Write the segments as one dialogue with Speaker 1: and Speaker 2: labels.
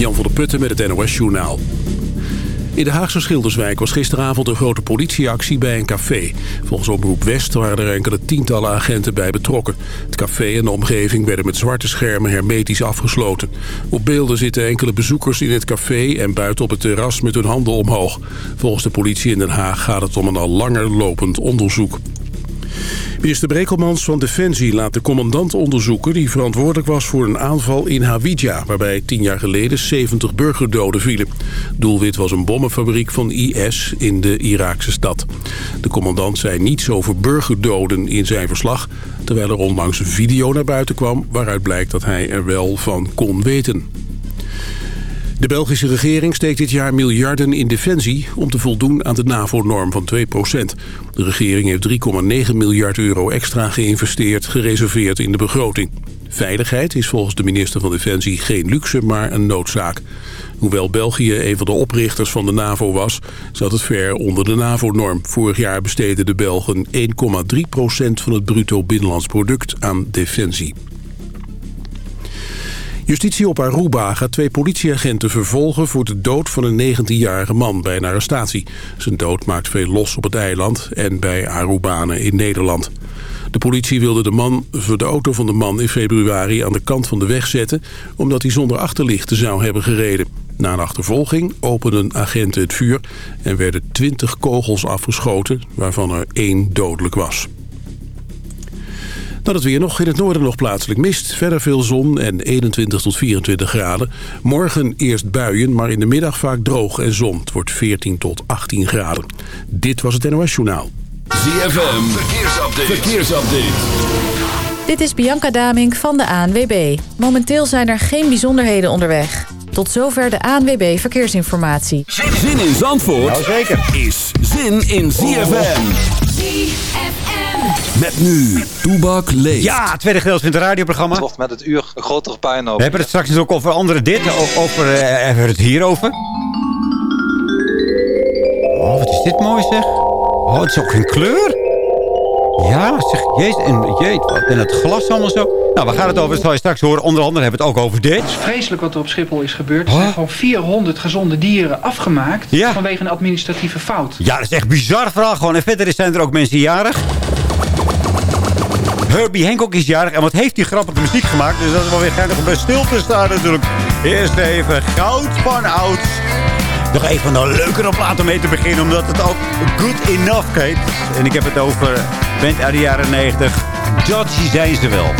Speaker 1: Jan van der Putten met het NOS Journaal. In de Haagse Schilderswijk was gisteravond een grote politieactie bij een café. Volgens Omroep West waren er enkele tientallen agenten bij betrokken. Het café en de omgeving werden met zwarte schermen hermetisch afgesloten. Op beelden zitten enkele bezoekers in het café en buiten op het terras met hun handen omhoog. Volgens de politie in Den Haag gaat het om een al langer lopend onderzoek. Minister Brekelmans van Defensie laat de commandant onderzoeken... die verantwoordelijk was voor een aanval in Hawija... waarbij tien jaar geleden 70 burgerdoden vielen. Doelwit was een bommenfabriek van IS in de Iraakse stad. De commandant zei niets over burgerdoden in zijn verslag... terwijl er onlangs een video naar buiten kwam... waaruit blijkt dat hij er wel van kon weten. De Belgische regering steekt dit jaar miljarden in defensie... om te voldoen aan de NAVO-norm van 2% De regering heeft 3,9 miljard euro extra geïnvesteerd... gereserveerd in de begroting. Veiligheid is volgens de minister van Defensie geen luxe, maar een noodzaak. Hoewel België een van de oprichters van de NAVO was... zat het ver onder de NAVO-norm. Vorig jaar besteden de Belgen 1,3% van het bruto binnenlands product aan defensie. Justitie op Aruba gaat twee politieagenten vervolgen voor de dood van een 19-jarige man bij een arrestatie. Zijn dood maakt veel los op het eiland en bij Arubanen in Nederland. De politie wilde de, man, de auto van de man in februari aan de kant van de weg zetten... omdat hij zonder achterlichten zou hebben gereden. Na een achtervolging openden agenten het vuur en werden 20 kogels afgeschoten... waarvan er één dodelijk was. Dan het weer nog. In het noorden nog plaatselijk mist. Verder veel zon en 21 tot 24 graden. Morgen eerst buien, maar in de middag vaak droog en zon. Het wordt 14 tot 18 graden. Dit was het NOS Journaal.
Speaker 2: ZFM, verkeersupdate. verkeersupdate.
Speaker 3: Dit is Bianca Damink van de ANWB. Momenteel zijn er geen bijzonderheden onderweg. Tot zover de ANWB Verkeersinformatie.
Speaker 2: Zin in Zandvoort
Speaker 4: Nou zeker.
Speaker 2: is zin in ZFM. Met nu, Toebak leeft.
Speaker 4: Ja, tweede gedeelte van het radioprogramma.
Speaker 5: Met het uur een grotere pijn
Speaker 4: We
Speaker 5: over.
Speaker 4: hebben het straks ook over andere dit. Over, eh, hebben we het hierover. Oh, wat is dit mooi zeg. Oh, het is ook geen kleur. Ja, zeg, jezus, en, jeet, wat, en het glas allemaal zo. Nou, we gaan het over, dat zal je straks horen. Onder andere hebben we het ook over dit.
Speaker 6: vreselijk wat er op Schiphol is gebeurd. Er
Speaker 4: Huh?
Speaker 6: zijn gewoon 400 gezonde dieren afgemaakt
Speaker 4: Ja.
Speaker 6: vanwege een administratieve fout.
Speaker 4: Ja, dat is echt bizar verhaal gewoon. En verder zijn er ook mensen jarig. Herbie Hancock is jarig. En wat heeft hij grappige muziek gemaakt. Dus dat is wel weer geinig om bij stil te staan natuurlijk. Eerst even goud van oud. Nog een van de leukere platen om mee te beginnen. Omdat het ook Good Enough heet. En ik heb het over band uit de jaren 90. Dodgy zijn ze wel.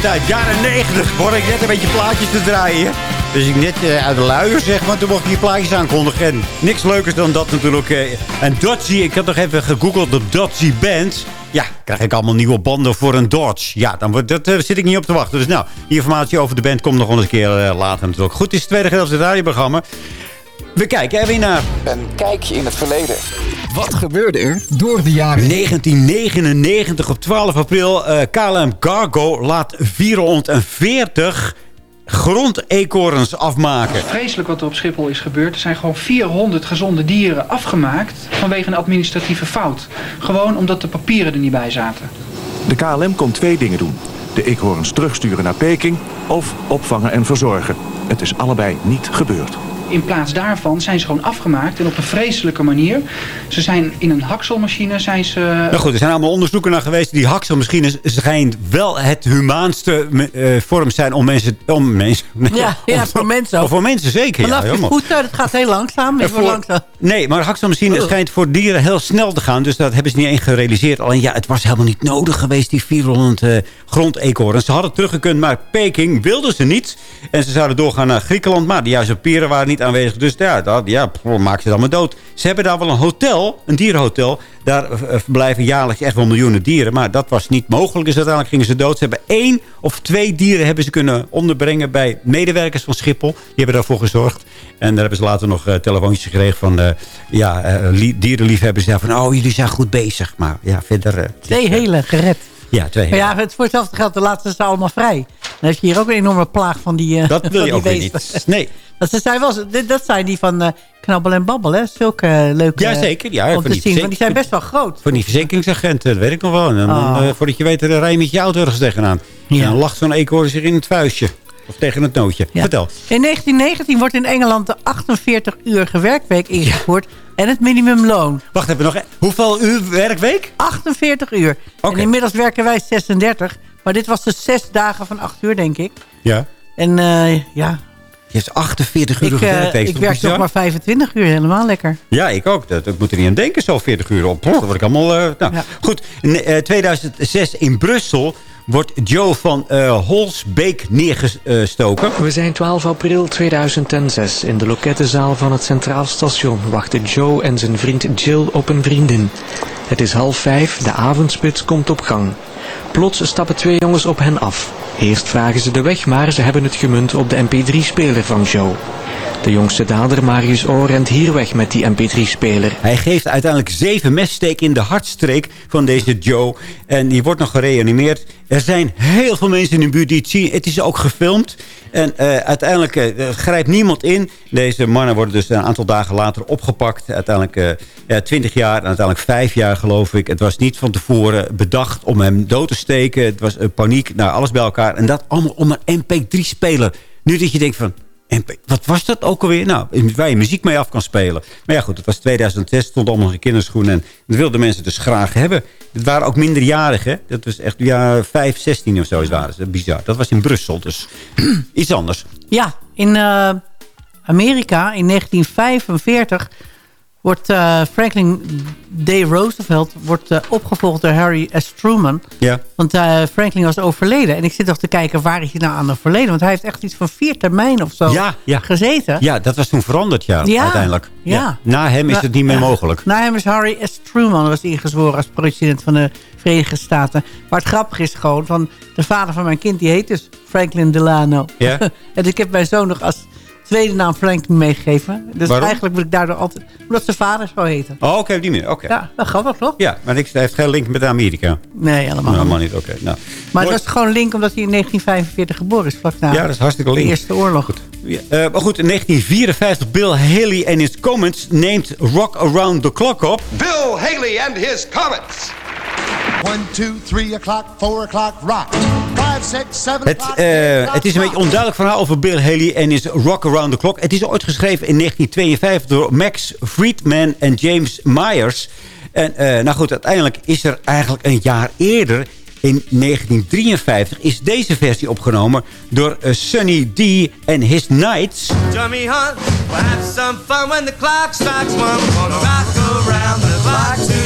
Speaker 4: Tijd. Jaren 90 word ik net een beetje plaatjes te draaien. Dus ik net uh, uit de luier zeg, maar toen mocht ik die plaatjes aankondigen. En niks leukers dan dat natuurlijk. Uh, en Dodgy, ik had nog even gegoogeld de Dodgy Band. Ja, krijg ik allemaal nieuwe banden voor een Dodge. Ja, dan wordt, dat uh, zit ik niet op te wachten. Dus nou, die informatie over de band komt nog een keer later natuurlijk. Goed, het is het tweede gedeelte van het radioprogramma. We kijken even naar...
Speaker 7: Een kijkje in het verleden.
Speaker 2: Wat gebeurde er door de jaren...
Speaker 4: 1999 op 12 april. Uh, KLM Cargo laat 440 grondeekhoorns afmaken.
Speaker 6: Vreselijk wat er op Schiphol is gebeurd. Er zijn gewoon 400 gezonde dieren afgemaakt vanwege een administratieve fout. Gewoon omdat de papieren er niet bij zaten.
Speaker 8: De KLM kon twee dingen doen. De eekhoorns terugsturen naar Peking of opvangen en verzorgen. Het is allebei niet gebeurd.
Speaker 6: In plaats daarvan zijn ze gewoon afgemaakt en op een vreselijke manier. Ze zijn in een hakselmachine zijn ze...
Speaker 4: Nou goed, er zijn allemaal onderzoeken naar geweest. Die hakselmachines schijnt wel het humaanste uh, vorm zijn om mensen... Om mensen
Speaker 9: ja, ja, voor mensen ook.
Speaker 4: voor mensen zeker,
Speaker 9: Vanaf
Speaker 4: ja.
Speaker 9: je voeten, dat gaat heel langzaam. Voor, langzaam.
Speaker 4: Nee, maar de hakselmachine schijnt voor dieren heel snel te gaan. Dus dat hebben ze niet eens gerealiseerd. Alleen ja, het was helemaal niet nodig geweest, die 400 uh, grondeekhoorns. Ze hadden teruggekund, maar Peking wilden ze niet. En ze zouden doorgaan naar Griekenland. Maar de juiste papieren waren niet aanwezig. Dus ja, dat, ja maak ze dan maar dood. Ze hebben daar wel een hotel, een dierenhotel. Daar uh, verblijven jaarlijks echt wel miljoenen dieren. Maar dat was niet mogelijk. Dus uiteindelijk gingen ze dood. Ze hebben één of twee dieren hebben ze kunnen onderbrengen bij medewerkers van Schiphol. Die hebben daarvoor gezorgd. En daar hebben ze later nog uh, telefoontjes gekregen van uh, ja, dierenliefhebbers. Van, oh, jullie zijn goed bezig. Maar ja, verder...
Speaker 9: twee hele gered.
Speaker 4: Ja, twee
Speaker 9: hele. Ja, het voor hetzelfde geld, de laatste ze allemaal vrij. Dan heb je hier ook een enorme plaag van die
Speaker 4: Dat wil je ook weer niet. Nee.
Speaker 9: Dat zijn, wel, dat zijn die van uh, Knabbel en Babbel, hè? Zulke uh, leuke...
Speaker 4: Ja, zeker. Ja,
Speaker 9: om te zien. Want die zijn best wel groot.
Speaker 4: Van die verzekeringsagenten, dat weet ik nog wel. En
Speaker 9: Oh.
Speaker 4: uh, voordat je weet, dan rij je met je auto ergens tegenaan. Ja. En dan lacht zo'n eekhoorn zich in het vuistje. Of tegen het nootje.
Speaker 9: Ja.
Speaker 4: Vertel.
Speaker 9: In 1919 wordt in Engeland de 48 uur werkweek ingevoerd. Ja. En het minimumloon.
Speaker 4: Wacht even, nog hoeveel uur werkweek?
Speaker 9: 48 uur. Okay. En inmiddels werken wij 36. Maar dit was dus zes dagen van 8 uur, denk ik.
Speaker 4: Ja.
Speaker 9: En uh, ja,
Speaker 4: je hebt 48 uur
Speaker 9: ik,
Speaker 4: werkweek.
Speaker 9: Ik werk nog maar 25 uur, helemaal lekker.
Speaker 4: Ja, ik ook. Dat, ik moet er niet aan denken, zo 40 uur op. Dat word ik allemaal... Uh, nou, ja. Goed, in uh, 2006 in Brussel wordt Joe van uh, Holsbeek neergestoken.
Speaker 10: We zijn 12 april 2006. In de lokettenzaal van het Centraal Station wachten Joe en zijn vriend Jill op een vriendin. Het is half vijf, de avondspits komt op gang. Plots stappen twee jongens op hen af. Eerst vragen ze de weg, maar ze hebben het gemunt op de mp3-speler van Joe. De jongste dader, Marius O, rent hier weg met die mp3-speler.
Speaker 4: Hij geeft uiteindelijk zeven messteken in de hartstreek van deze Joe. En die wordt nog gereanimeerd. Er zijn heel veel mensen in de buurt die het zien. Het is ook gefilmd. En uh, uiteindelijk uh, grijpt niemand in. Deze mannen worden dus een aantal dagen later opgepakt. Uiteindelijk uh, ja, 20 jaar uiteindelijk 5 jaar geloof ik. Het was niet van tevoren bedacht om hem dood te Het was paniek, nou, alles bij elkaar. En dat allemaal een mp3-speler. Nu dat je denkt van... MP, wat was dat ook alweer? Nou, waar je muziek mee af kan spelen. Maar ja goed, het was 2006, stond allemaal in kinderschoenen. En dat wilden mensen dus graag hebben. Het waren ook minderjarigen. Dat was echt ja, 5, 16 of zo waren ze. Bizar. Dat was in Brussel, dus iets anders.
Speaker 9: Ja, in uh, Amerika in 1945 wordt uh, Franklin D. Roosevelt wordt, uh, opgevolgd door Harry S. Truman.
Speaker 4: Ja.
Speaker 9: Want uh, Franklin was overleden. En ik zit nog te kijken waar is hij nou aan overleden. Want hij heeft echt iets van vier termijnen of zo
Speaker 4: ja, ja.
Speaker 9: gezeten.
Speaker 4: Ja, dat was toen veranderd, ja,
Speaker 9: ja
Speaker 4: uiteindelijk.
Speaker 9: Ja.
Speaker 4: Na hem is het niet meer mogelijk.
Speaker 9: Na hem is Harry S. Truman was ingezworen als president van de Verenigde Staten. Maar het grappige is gewoon, van de vader van mijn kind, die heet dus Franklin Delano.
Speaker 4: Ja.
Speaker 9: en ik heb mijn zoon nog als tweede naam Franklin meegegeven. Dus
Speaker 4: Waarom?
Speaker 9: eigenlijk wil ik daardoor altijd... Omdat zijn vader zo heette.
Speaker 4: Oh, oké, okay, die meer. Oké.
Speaker 9: Okay. Ja, dat grappig, toch?
Speaker 4: Ja, maar niks, hij heeft geen link met Amerika.
Speaker 9: Nee, helemaal
Speaker 4: nou, helemaal niet. Oké. Okay. Nou.
Speaker 9: Maar het was gewoon een link omdat hij in 1945 geboren is. Vlak na
Speaker 4: ja, dat is hartstikke link.
Speaker 9: de Eerste Oorlog.
Speaker 4: Goed. Ja, uh, maar goed, in 1954 Bill Haley en his Comets neemt Rock Around the Clock op.
Speaker 11: Bill Haley and his Comets.
Speaker 12: 1, 2, 3 o'clock, 4 o'clock, rock. 5, 6, 7
Speaker 4: het, uh, het is een beetje onduidelijk verhaal over Bill Haley en his Rock Around the Clock. Het is ooit geschreven in 1952 door Max Friedman en James Myers. En uh, nou goed, uiteindelijk is er eigenlijk een jaar eerder... In 1953 is deze versie opgenomen door uh, Sunny D en His Knights.
Speaker 13: Johnny Hunt, we'll have some fun when the clock strikes one.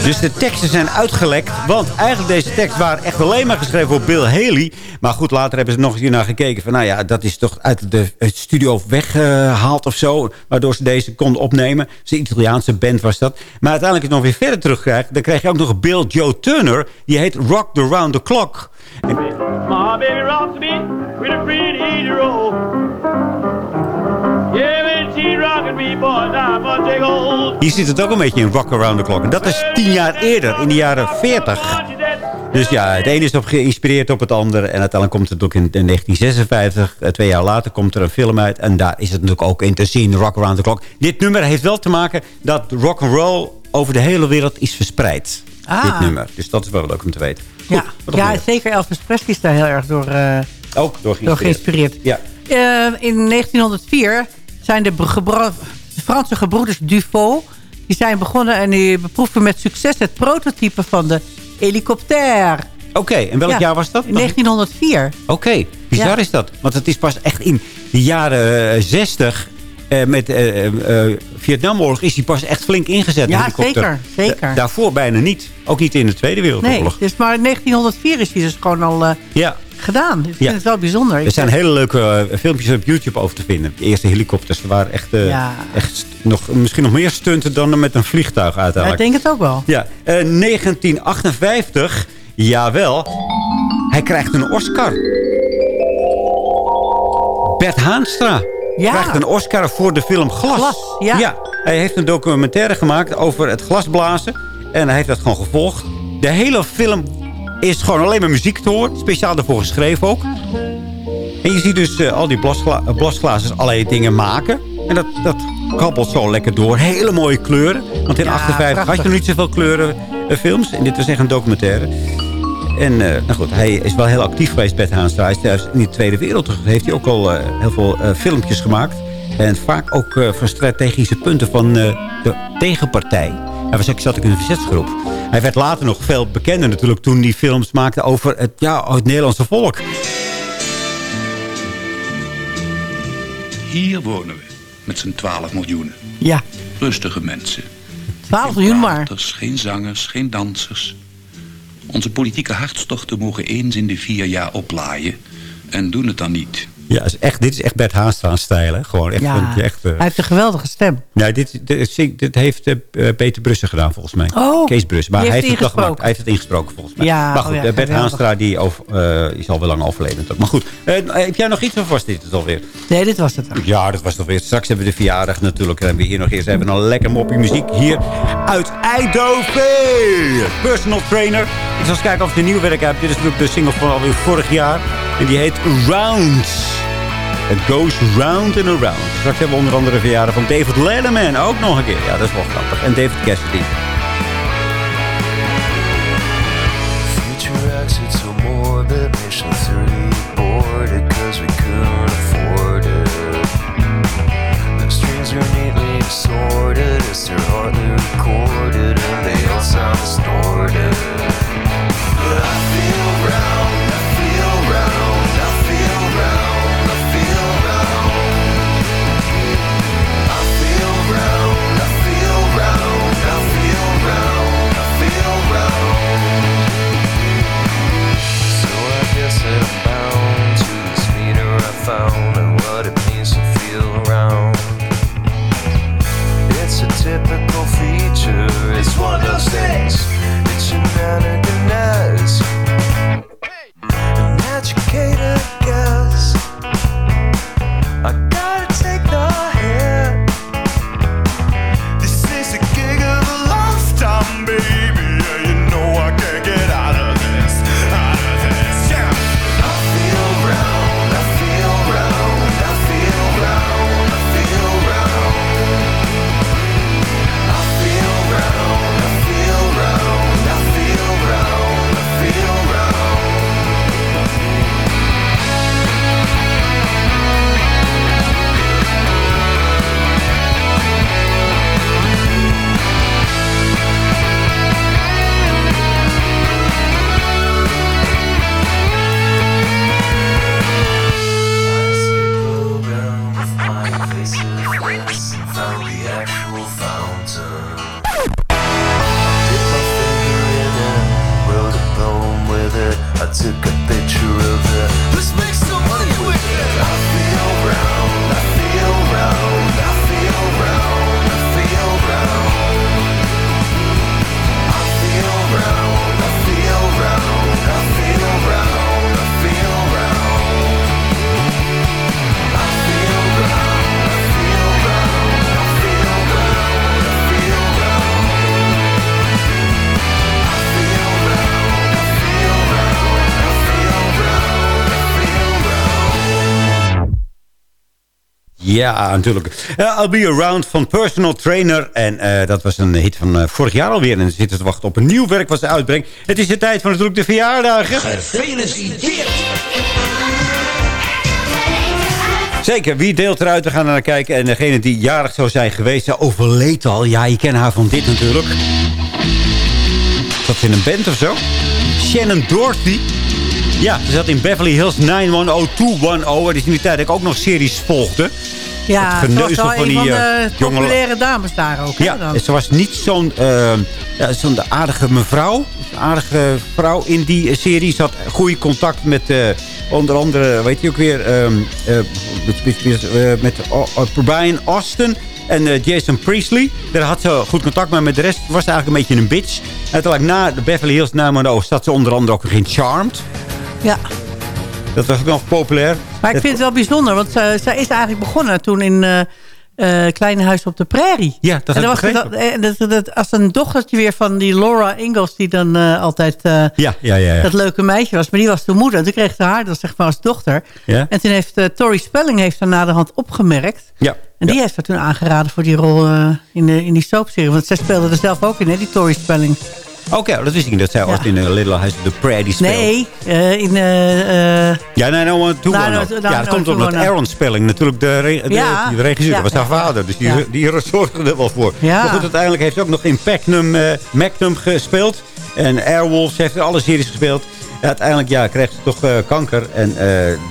Speaker 4: Dus de teksten zijn uitgelekt. Want eigenlijk deze tekst waren echt alleen maar geschreven voor Bill Haley. Maar goed, later hebben ze nog eens naar gekeken. Van nou ja, dat is toch uit de studio weggehaald of zo. Waardoor ze deze konden opnemen. Zijn Italiaanse band was dat. Maar uiteindelijk het nog weer verder terugkrijgt. Dan krijg je ook nog Bill Joe Turner. Die heet Rock the Round the Clock.
Speaker 13: My baby rocks me with a pretty hero.
Speaker 4: Hier zit het ook een beetje in Rock Around the Clock. En dat is tien jaar eerder, in de jaren 40. Dus ja, het ene is op geïnspireerd op het andere. En uiteindelijk komt het ook in, in 1956. eh, Twee jaar later komt er een film uit. En daar is het natuurlijk ook in te zien, Rock Around the Clock. Dit nummer heeft wel te maken dat rock and roll over de hele wereld is verspreid.
Speaker 9: Ah.
Speaker 4: Dit nummer. Dus dat is wel leuk om te weten.
Speaker 9: Ja, ja zeker Elvis Presley is daar heel erg door, eh,
Speaker 4: Ook door
Speaker 9: door
Speaker 4: geïnspireerd.
Speaker 9: geïnspireerd.
Speaker 4: Ja.
Speaker 9: Eh, in 1904 zijn de, Franse gebroeders Dufaux... die zijn begonnen en die beproefden met succes het prototype van de helikopter.
Speaker 4: Oké, en welk
Speaker 9: Ja,
Speaker 4: jaar was dat?
Speaker 9: In 1904.
Speaker 4: Oké, bizar
Speaker 9: Ja.
Speaker 4: is dat. Want het is pas echt in de jaren eh, 60... eh, met eh eh, eh, Vietnamoorlog is die pas echt flink ingezet. de
Speaker 9: Ja, zeker, zeker.
Speaker 4: Da- daarvoor bijna niet. Ook niet in de Tweede
Speaker 9: Nee,
Speaker 4: Wereldoorlog.
Speaker 9: dus maar in 1904 is die dus gewoon al
Speaker 4: Ja.
Speaker 9: gedaan. Ik vind
Speaker 4: Ja.
Speaker 9: het wel bijzonder.
Speaker 4: Er zijn hele leuke filmpjes op YouTube over te vinden. De eerste helikopters waren echt,
Speaker 9: Ja.
Speaker 4: echt nog, misschien nog meer stunten dan met een vliegtuig
Speaker 9: Ja, ik
Speaker 4: uiteindelijk.
Speaker 9: denk het ook wel.
Speaker 4: Ja, eh, 1958. Jawel. Hij krijgt een Oscar. Bert Haanstra
Speaker 9: Ja.
Speaker 4: krijgt een Oscar voor de film Glas.
Speaker 9: Glas, ja.
Speaker 4: Hij heeft een documentaire gemaakt over het glasblazen. En hij heeft dat gewoon gevolgd. De hele film is gewoon alleen maar muziek te horen. Speciaal ervoor geschreven ook. En je ziet dus eh, al die blasgla blasglazers allerlei dingen maken. En dat, dat kabbelt zo lekker door. Hele mooie kleuren. Want in
Speaker 9: Ja,
Speaker 4: 58 had je nog niet zoveel kleurenfilms. En dit was echt een documentaire. En eh, nou goed, hij is wel heel actief geweest, Bert Haanstra. Hij is thuis in de Tweede Wereldoorlog heeft hij ook al eh, heel veel eh, filmpjes gemaakt. En vaak ook eh, van strategische punten van eh, de tegenpartij. Hij was ook, zat ook in een verzetsgroep. Hij werd later nog veel bekender natuurlijk toen hij films maakte over het, ja, het Nederlandse volk.
Speaker 14: Hier wonen we, met z'n 12 miljoen.
Speaker 9: Ja,
Speaker 14: Rustige mensen.
Speaker 9: 12 miljoen maar.
Speaker 14: Praters, geen zangers, geen dansers. Onze politieke hartstochten mogen eens in de vier jaar oplaaien. En doen het dan niet.
Speaker 4: Ja, is echt, dit is echt Bert Haanstra-stijl. Gewoon echt,
Speaker 9: Ja,
Speaker 4: een- echt eh,
Speaker 9: hij heeft een geweldige stem.
Speaker 4: Nee, dit, dit, heeft eh, Peter Brussen gedaan, volgens mij.
Speaker 9: Oh,
Speaker 4: Kees Brussen. Maar hij
Speaker 9: heeft
Speaker 4: het gemaakt. Hij heeft het ingesproken, volgens mij.
Speaker 9: Ja,
Speaker 4: maar goed,
Speaker 9: oh ja,
Speaker 4: eh, Bert. Haanstra die over, eh, is al wel lang overleden. Maar goed, heb jij nog iets of was dit het alweer?
Speaker 9: Nee, dit was het.
Speaker 4: Ja, dat was toch weer. Straks hebben we de verjaardag natuurlijk. En hebben we hier nog eerst even een lekker moppie muziek. Hier uit Eindhoven. Personal trainer. Ik zal eens kijken of ik de nieuwe werk heb. Dit is natuurlijk de single van alweer vorig jaar. En die heet Round. It goes round and around. Straks hebben we onder andere de verjaardag van David Letterman. Ook nog een keer. Ja, dat is wel grappig. En David Cassidy.
Speaker 15: Future exit so morbid, mission 3 boarded cause we couldn't afford it. The strings are neatly assorted as they're hardly recorded and they all sound distorted.
Speaker 4: Ja, natuurlijk. Eh, I'll Be Around van Personal Trainer. En eh, dat was een hit van eh, vorig jaar alweer. En dan zitten te wachten op een nieuw werk wat ze uitbrengt. Het is de tijd van natuurlijk de verjaardagen.
Speaker 15: Gefeliciteerd!
Speaker 4: Zeker, wie deelt eruit? We gaan er naar kijken. En degene die jarig zou zijn geweest, ze overleed al. Ja, je kent haar van dit natuurlijk. Zat ze in een band of zo? Shannon Doherty. Ja, ze zat in Beverly Hills 90210. Het is in die tijd dat ik ook nog series volgde.
Speaker 9: Ja,
Speaker 4: Het
Speaker 9: ze was wel
Speaker 4: van die,
Speaker 9: van de
Speaker 4: eh,
Speaker 9: populaire dames daar ook.
Speaker 4: Ja, ze was niet zo'n eh, ja, zo'n aardige mevrouw. Een aardige vrouw in die eh, serie. Ze had goede contact met eh, onder andere, weet je ook weer, ehm, eh, met, met, eh, Brian Austin en eh, Jason Priestley. Daar had ze goed contact mee. Met de rest was ze eigenlijk een beetje een bitch. En uiteindelijk na de Beverly Hills 90210 zat ze onder andere ook in Charmed.
Speaker 9: Ja.
Speaker 4: Dat was ook nog populair.
Speaker 9: Maar ik vind het wel bijzonder, want zij, is eigenlijk begonnen toen in eh eh, Kleine Huis op de Prairie.
Speaker 4: Ja, dat
Speaker 9: en dan was dat, eh, dat, dat, als een dochtertje weer van die Laura Ingalls, die dan altijd
Speaker 4: Ja, ja, ja.
Speaker 9: dat leuke meisje was. Maar die was toen moeder. En toen kreeg ze haar, dat zeg maar als dochter. En toen heeft Tori Spelling heeft haar na de hand opgemerkt.
Speaker 4: Ja.
Speaker 9: En die heeft haar toen aangeraden voor die rol in, de, in die soapserie. Want zij speelde er zelf ook in, hè, die Tori Spelling.
Speaker 4: Oké, dat wist ik niet. Dat zij ooit in uh, Little House the Prairie speelde.
Speaker 9: Nee, uh, in... Uh,
Speaker 4: ja, nee, no one to
Speaker 9: no,
Speaker 4: one.
Speaker 9: No,
Speaker 4: no, ja, dat komt omdat Aaron Spelling natuurlijk de, re de,
Speaker 9: ja.
Speaker 4: de regisseur.
Speaker 9: Ja.
Speaker 4: Dat was haar vader. Dus die,
Speaker 9: Ja.
Speaker 4: die zorgde er wel voor.
Speaker 9: Ja.
Speaker 4: Maar goed, uiteindelijk heeft ze ook nog in Magnum, Magnum gespeeld. En Airwolves heeft alle series gespeeld. Ja, uiteindelijk ja, kreeg ze toch uh, kanker. En uh,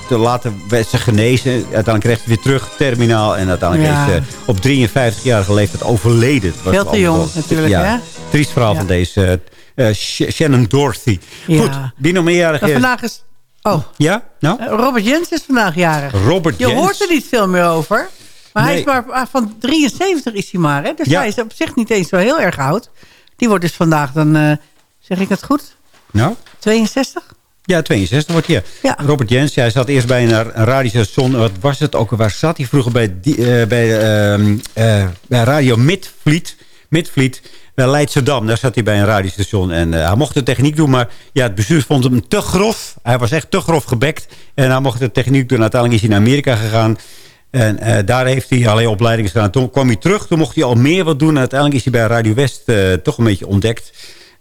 Speaker 4: te later werd ze genezen. Uiteindelijk kreeg ze weer terug, terminaal. En uiteindelijk
Speaker 9: Ja.
Speaker 4: is ze op 53-jarige leeftijd overleden. Het was
Speaker 9: Veel te jong natuurlijk,
Speaker 4: ja,
Speaker 9: hè?
Speaker 4: Triest verhaal van deze eh, Sh- Shannon Dorothy. Goed, wie nog meerjarig is?
Speaker 9: vandaag is... Oh,
Speaker 4: Ja? Nou?
Speaker 9: eh, Robert Jens is vandaag jarig.
Speaker 4: Robert
Speaker 9: Je
Speaker 4: Jens.
Speaker 9: hoort er niet veel meer over. Maar hij is maar ah, van 73 is hij maar. Hè? Dus
Speaker 4: Ja.
Speaker 9: hij is op zich niet eens zo heel erg oud. Die wordt dus vandaag dan... eh, zeg ik het goed?
Speaker 4: Nou?
Speaker 9: 62?
Speaker 4: Ja, 62 wordt hij.
Speaker 9: Ja.
Speaker 4: Robert Jens, hij zat eerst bij een, een radiostation. Wat was het ook? Waar zat hij vroeger? Bij, die, eh, bij, ehm, eh, bij Radio Midvliet. Midvliet. Bij Leidschendam. Daar zat hij bij een radiostation. En eh, hij mocht de techniek doen. Maar ja, het bestuur vond hem te grof. Hij was echt te grof gebekt. En hij mocht de techniek doen. Uiteindelijk is hij naar Amerika gegaan. En eh, daar heeft hij allerlei opleidingen gedaan. Toen kwam hij terug. Toen mocht hij al meer wat doen. En uiteindelijk is hij bij Radio West eh, toch een beetje ontdekt.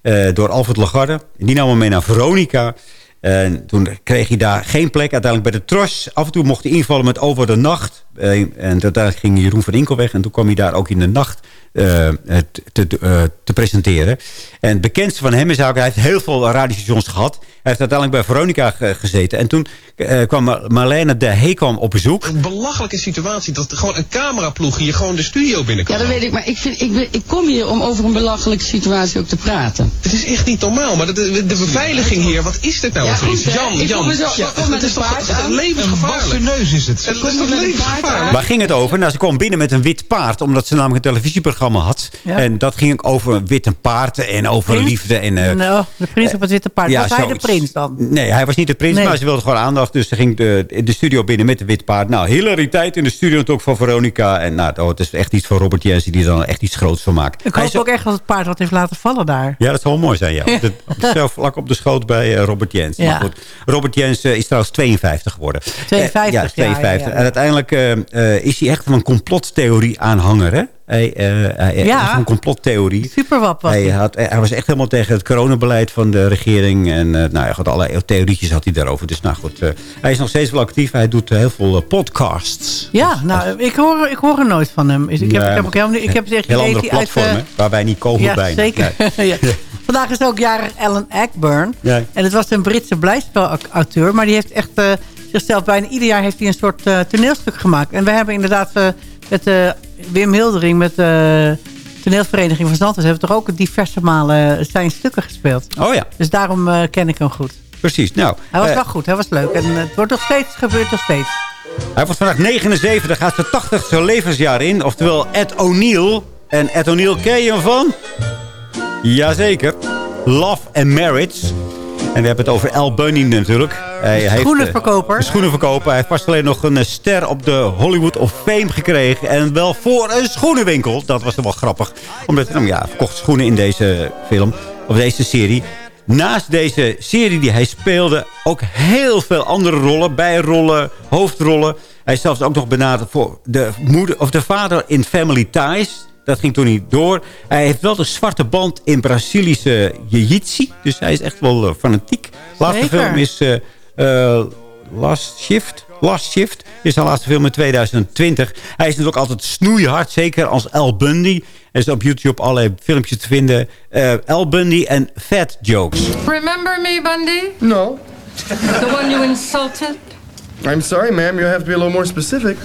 Speaker 4: Eh, door Alfred Lagarde. Die nam hem mee naar Veronica. En toen kreeg hij daar geen plek. Uiteindelijk bij de Tros. Af en toe mocht hij invallen met Over de Nacht. Eh, en uiteindelijk ging Jeroen van Inkel weg. En toen kwam hij daar ook in de nacht eh, te, te, eh, te presenteren. En het bekendste van hem is ook... Hij heeft heel veel radiostations gehad. Hij heeft uiteindelijk bij Veronica ge- gezeten. En toen eh, kwam Ma- Marlene de Hey kwam op bezoek.
Speaker 16: Een belachelijke situatie dat er gewoon een cameraploeg hier gewoon de studio binnenkomt.
Speaker 17: Ja, dat weet ik, maar ik, vind, ik, ben- ik kom hier om over een belachelijke situatie ook te praten.
Speaker 16: Het is echt niet normaal, maar de, de, de beveiliging hier, wat is dit nou
Speaker 17: Ja, goed?
Speaker 16: Jan,
Speaker 17: Ik
Speaker 16: Jan,
Speaker 17: zo-
Speaker 16: ja, het is
Speaker 17: een
Speaker 16: toch het levensgevaarlijk?
Speaker 17: Een
Speaker 16: neus is het. Is toch levensgevaarlijk?
Speaker 4: Waar ging het over? Nou, ze kwam binnen met een wit paard. Omdat ze namelijk een televisieprogramma had.
Speaker 9: Ja.
Speaker 4: En dat ging over witte paarden en over
Speaker 9: Prins?
Speaker 4: liefde. En, eh,
Speaker 9: Nou, de prins op het witte paard.
Speaker 4: ja,
Speaker 9: Was hij de prins dan?
Speaker 4: Nee, hij was niet de prins,
Speaker 9: Nee.
Speaker 4: maar ze wilde gewoon aandacht. Dus ze ging de, de studio binnen met de wit paard. Nou, hilariteit in de studio natuurlijk van Veronica. En nou, oh, het is echt iets van Robert Jensen die er dan echt iets groots van maakt.
Speaker 9: Ik hoop ook echt dat het paard wat heeft laten vallen daar.
Speaker 4: ja, dat zou wel mooi zijn, ja. Zo vlak op de schoot bij eh, Robert Jens.
Speaker 9: Ja.
Speaker 4: Maar goed, Robert Jens eh, is trouwens 52 geworden.
Speaker 9: 52,
Speaker 4: Eh, ja, is 52.
Speaker 9: ja, ja, ja.
Speaker 4: En uiteindelijk is hij echt van een complottheorie aanhanger, hè? Hij, hij
Speaker 9: Ja.
Speaker 4: is van een complottheorie.
Speaker 9: Superwap was
Speaker 4: Hij, had, hij was echt helemaal tegen het coronabeleid van de regering. En eh, nou ja, goed, allerlei theorietjes had hij daarover. Dus nou goed, eh, hij is nog steeds wel actief. Hij doet heel veel podcasts.
Speaker 9: Ja, nou, ik hoor, ik hoor er nooit van hem. Ik heb, ik heb, ook helemaal ik heb het echt
Speaker 4: Heel
Speaker 9: idee
Speaker 4: andere
Speaker 9: uit,
Speaker 4: waar wij niet komen
Speaker 9: Ja,
Speaker 4: bijna.
Speaker 9: zeker. Ja. Vandaag is ook jarig Alan Ackburn.
Speaker 4: Ja.
Speaker 9: En het was een Britse blijspelauteur. Maar die heeft echt eh, zichzelf bijna ieder jaar heeft hij een soort toneelstuk gemaakt. En we hebben inderdaad eh, met eh, Wim Hildering... met de toneelvereniging van hebben we toch ook diverse malen zijn stukken gespeeld.
Speaker 4: Oh ja.
Speaker 9: Dus daarom eh, ken ik hem goed.
Speaker 4: precies. Nou,
Speaker 9: Hij was
Speaker 4: eh,
Speaker 9: wel goed, hij was leuk. En het wordt nog steeds, gebeurt nog steeds.
Speaker 4: Hij wordt vandaag 79, gaat zijn 80ste levensjaar in. Oftewel Ed O'Neill. En Ed O'Neill ken je hem van? Jazeker. Love and Marriage. En we hebben het over Al Bundy natuurlijk. Hij heeft, eh,
Speaker 9: Schoenenverkoper.
Speaker 4: een schoenenverkoper. Hij heeft pas alleen nog een eh, ster op de Hollywood of Fame gekregen. En wel voor een schoenenwinkel. Dat was toch wel grappig. Omdat nou ja, hij verkocht schoenen in deze film. Of deze serie. Naast deze serie die hij speelde... ook heel veel andere rollen. Bijrollen, hoofdrollen. Hij is zelfs ook nog benaderd voor de, moeder, of de vader in Family Ties... Dat ging toen niet door. Hij heeft wel de zwarte band in Brazilische jiu-jitsu. Dus hij is echt wel eh, fanatiek. Laatste
Speaker 9: Zeker.
Speaker 4: film is eh, eh, Last Shift. Last Shift is zijn laatste film in 2020. Hij is natuurlijk altijd snoeihard. Zeker als Al Bundy. Er is op YouTube allerlei filmpjes te vinden. Eh, Al Bundy en fat jokes.
Speaker 18: Remember me, Bundy?
Speaker 19: No.
Speaker 18: The one you insulted?
Speaker 19: I'm sorry, ma'am. You have to be a little more specific.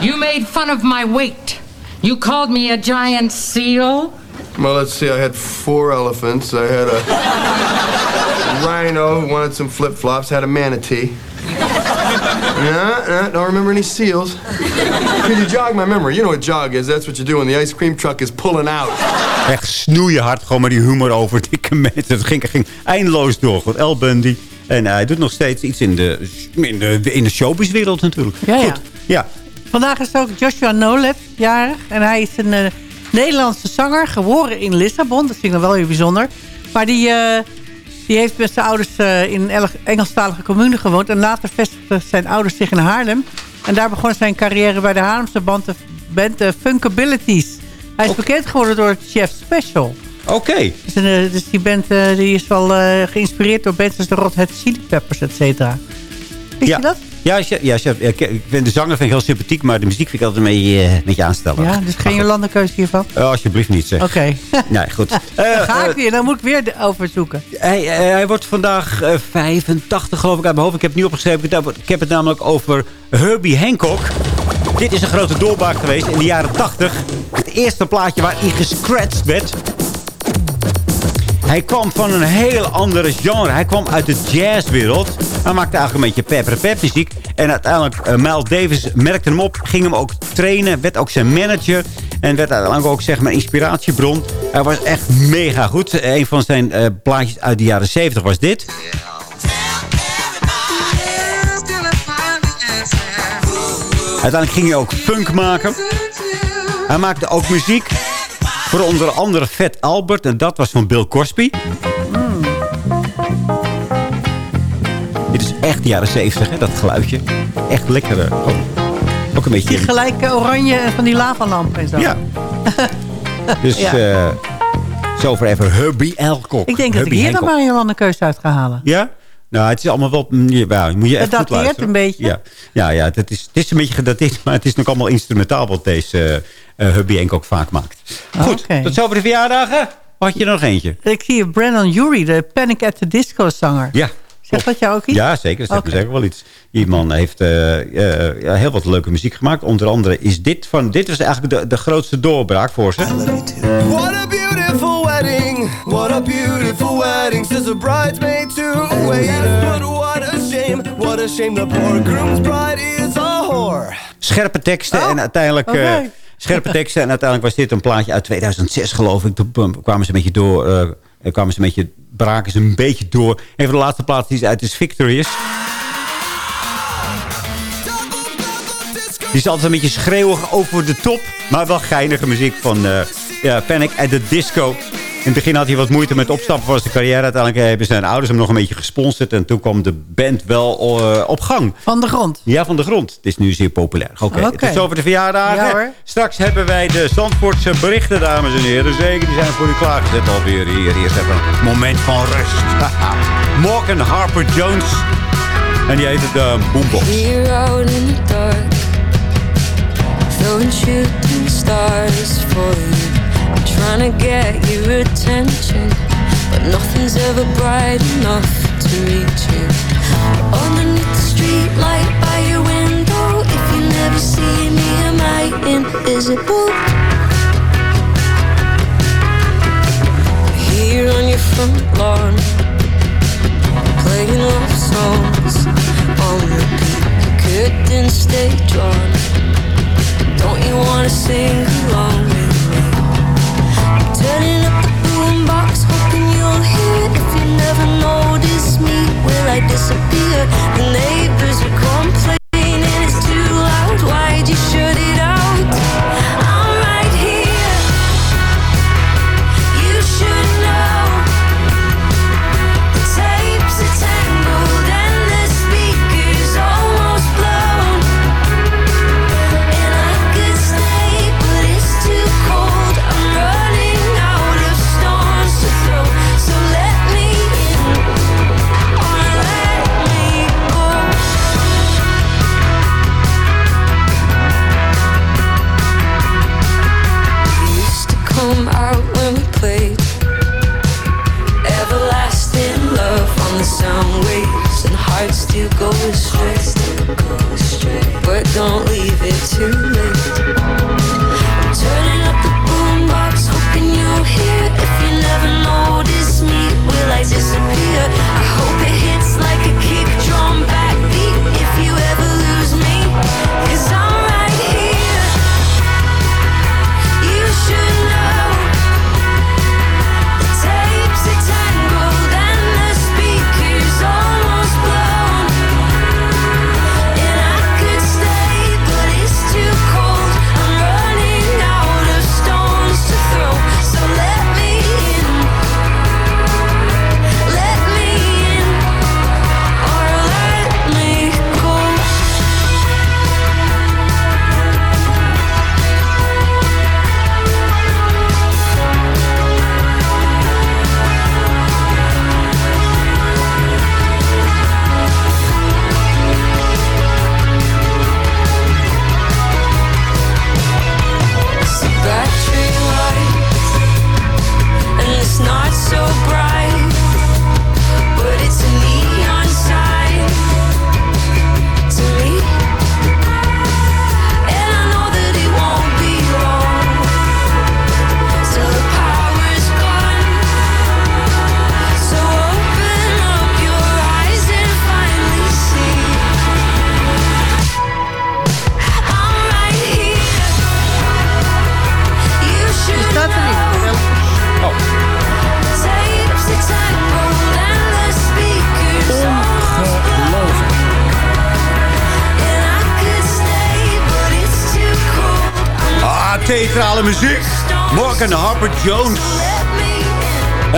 Speaker 18: You made fun of my weight. You called me a giant seal?
Speaker 19: Well, let's see. I had four elephants. I had a rhino who wanted some flip flops. Had a manatee. Yeah, yeah, don't remember any seals. Could you jog my memory? You know what jog is. That's what you do when the ice cream truck is pulling out.
Speaker 4: Echt snoeihard. Gewoon maar die humor over dikke mensen. Het ging, ging eindeloos door. Goed, Al Bundy. En hij doet nog steeds iets in de, in de, in de showbizwereld natuurlijk.
Speaker 9: Ja, ja.
Speaker 4: Goed, ja.
Speaker 9: Vandaag is ook Joshua Nolet jarig. En hij is een eh, Nederlandse zanger, geboren in Lissabon. Dat vind ik wel heel bijzonder. Maar die, eh, die heeft met zijn ouders eh, in een Eng- Engelstalige commune gewoond. En later vestigden zijn ouders zich in Haarlem. En daar begon zijn carrière bij de Haarlemse band, de band de Funkabilities. Hij is bekend geworden door Chef Special.
Speaker 4: Oké.
Speaker 9: Dus, dus die band die is wel geïnspireerd door bands als de Red Hot Chili Peppers, et cetera. Wist
Speaker 4: ja.
Speaker 9: je dat?
Speaker 4: Ja, chef, ja chef, ik, ik vind de zanger vind ik heel sympathiek, maar de muziek vind ik altijd een beetje, eh, een beetje aanstellen.
Speaker 9: Ja, dus geen Jolanda-keuze hiervan?
Speaker 4: Oh, alsjeblieft niet, zeg.
Speaker 9: Oké.
Speaker 4: Nee, goed.
Speaker 9: Dan
Speaker 4: Eh,
Speaker 9: ga ik
Speaker 4: eh,
Speaker 9: weer, dan moet ik weer de- overzoeken.
Speaker 4: hij, eh, hij wordt vandaag eh, 85, geloof ik, uit mijn hoofd. Ik heb het niet opgeschreven. Ik heb- Ik heb het namelijk over Herbie Hancock. Dit is een grote doorbraak geweest in de jaren 80. Het eerste plaatje waar hij gescratcht werd. Hij kwam van een heel andere genre. Hij kwam uit de jazzwereld. Hij maakte eigenlijk een beetje pepper pep muziek. En uiteindelijk, uh, Miles Davis merkte hem op. Ging hem ook trainen. Werd ook zijn manager. En werd uiteindelijk ook zeg maar inspiratiebron. Hij was echt mega goed. Een van zijn eh, plaatjes uit de jaren 70 was dit. Uiteindelijk ging hij ook funk maken. Hij maakte ook muziek. Voor onder andere Fat Albert. En dat was van Bill Cosby. Dit is echt de jaren 70, hè, dat geluidje. Echt lekker. eh, oh. Ook een beetje...
Speaker 9: Die gelijke oranje van die lavalamp en zo.
Speaker 4: Ja. Dus
Speaker 9: Ja.
Speaker 4: eh zover even Herbie Alcock.
Speaker 9: Ik denk dat ik hier dan maar een Jolanda-keuze uit ga halen.
Speaker 4: Ja? Nou, het is allemaal wel... mm, Ja, moet je goed
Speaker 9: dateert een beetje.
Speaker 4: Ja, ja, ja het, is, het is een beetje gedateerd, maar het is nog allemaal instrumentaal wat deze eh Herbie Hancock vaak maakt. Goed,
Speaker 9: Oké.
Speaker 4: tot zover de verjaardagen. Had je er nog eentje?
Speaker 9: Ik zie hier Brandon Urie, de Panic at the Disco zanger.
Speaker 4: Ja.
Speaker 9: Zegt dat jou ook iets?
Speaker 4: Ja, zeker. Dat zegt
Speaker 9: Oké.
Speaker 4: me zeker wel iets. Die man heeft eh, ja, heel wat leuke muziek gemaakt. Onder andere is dit van... Dit was eigenlijk de, de grootste doorbraak voor ze.
Speaker 15: What a beautiful wedding. What a beautiful wedding. Says a bridesmaid to a waiter. But what a shame. What a shame. The poor groom's bride is a whore.
Speaker 4: Scherpe teksten en uiteindelijk... eh, scherpe teksten en uiteindelijk was dit een plaatje uit 2006 geloof ik. Toen eh, kwamen ze een beetje door... eh, kwamen ze een beetje, braken ze een beetje door. Een van de laatste plaatsen die ze uit is Victorious. Die is altijd een beetje schreeuwig over de top. Maar wel geinige muziek van eh, ja, Panic at the Disco. In het begin had hij wat moeite met opstappen van zijn carrière. Uiteindelijk hebben zijn ouders hem nog een beetje gesponsord. En toen kwam de band wel eh, op gang.
Speaker 9: Van de grond?
Speaker 4: Ja, van de grond. Het is nu zeer populair. Oké, het is over de verjaardagen.
Speaker 9: Ja, hoor.
Speaker 4: Straks hebben wij de Zandvoortse berichten, dames en heren. Zeker, die zijn voor u klaargezet alweer hier. Eerst even een moment van rust. Morgan Harper Jones. En die heet het uh, Boombox.
Speaker 20: Here out in the dark, throwing shooting stars for you. I'm trying to get your attention, but nothing's ever bright enough to reach you. Underneath the street light by your window, if you never see me, am I invisible?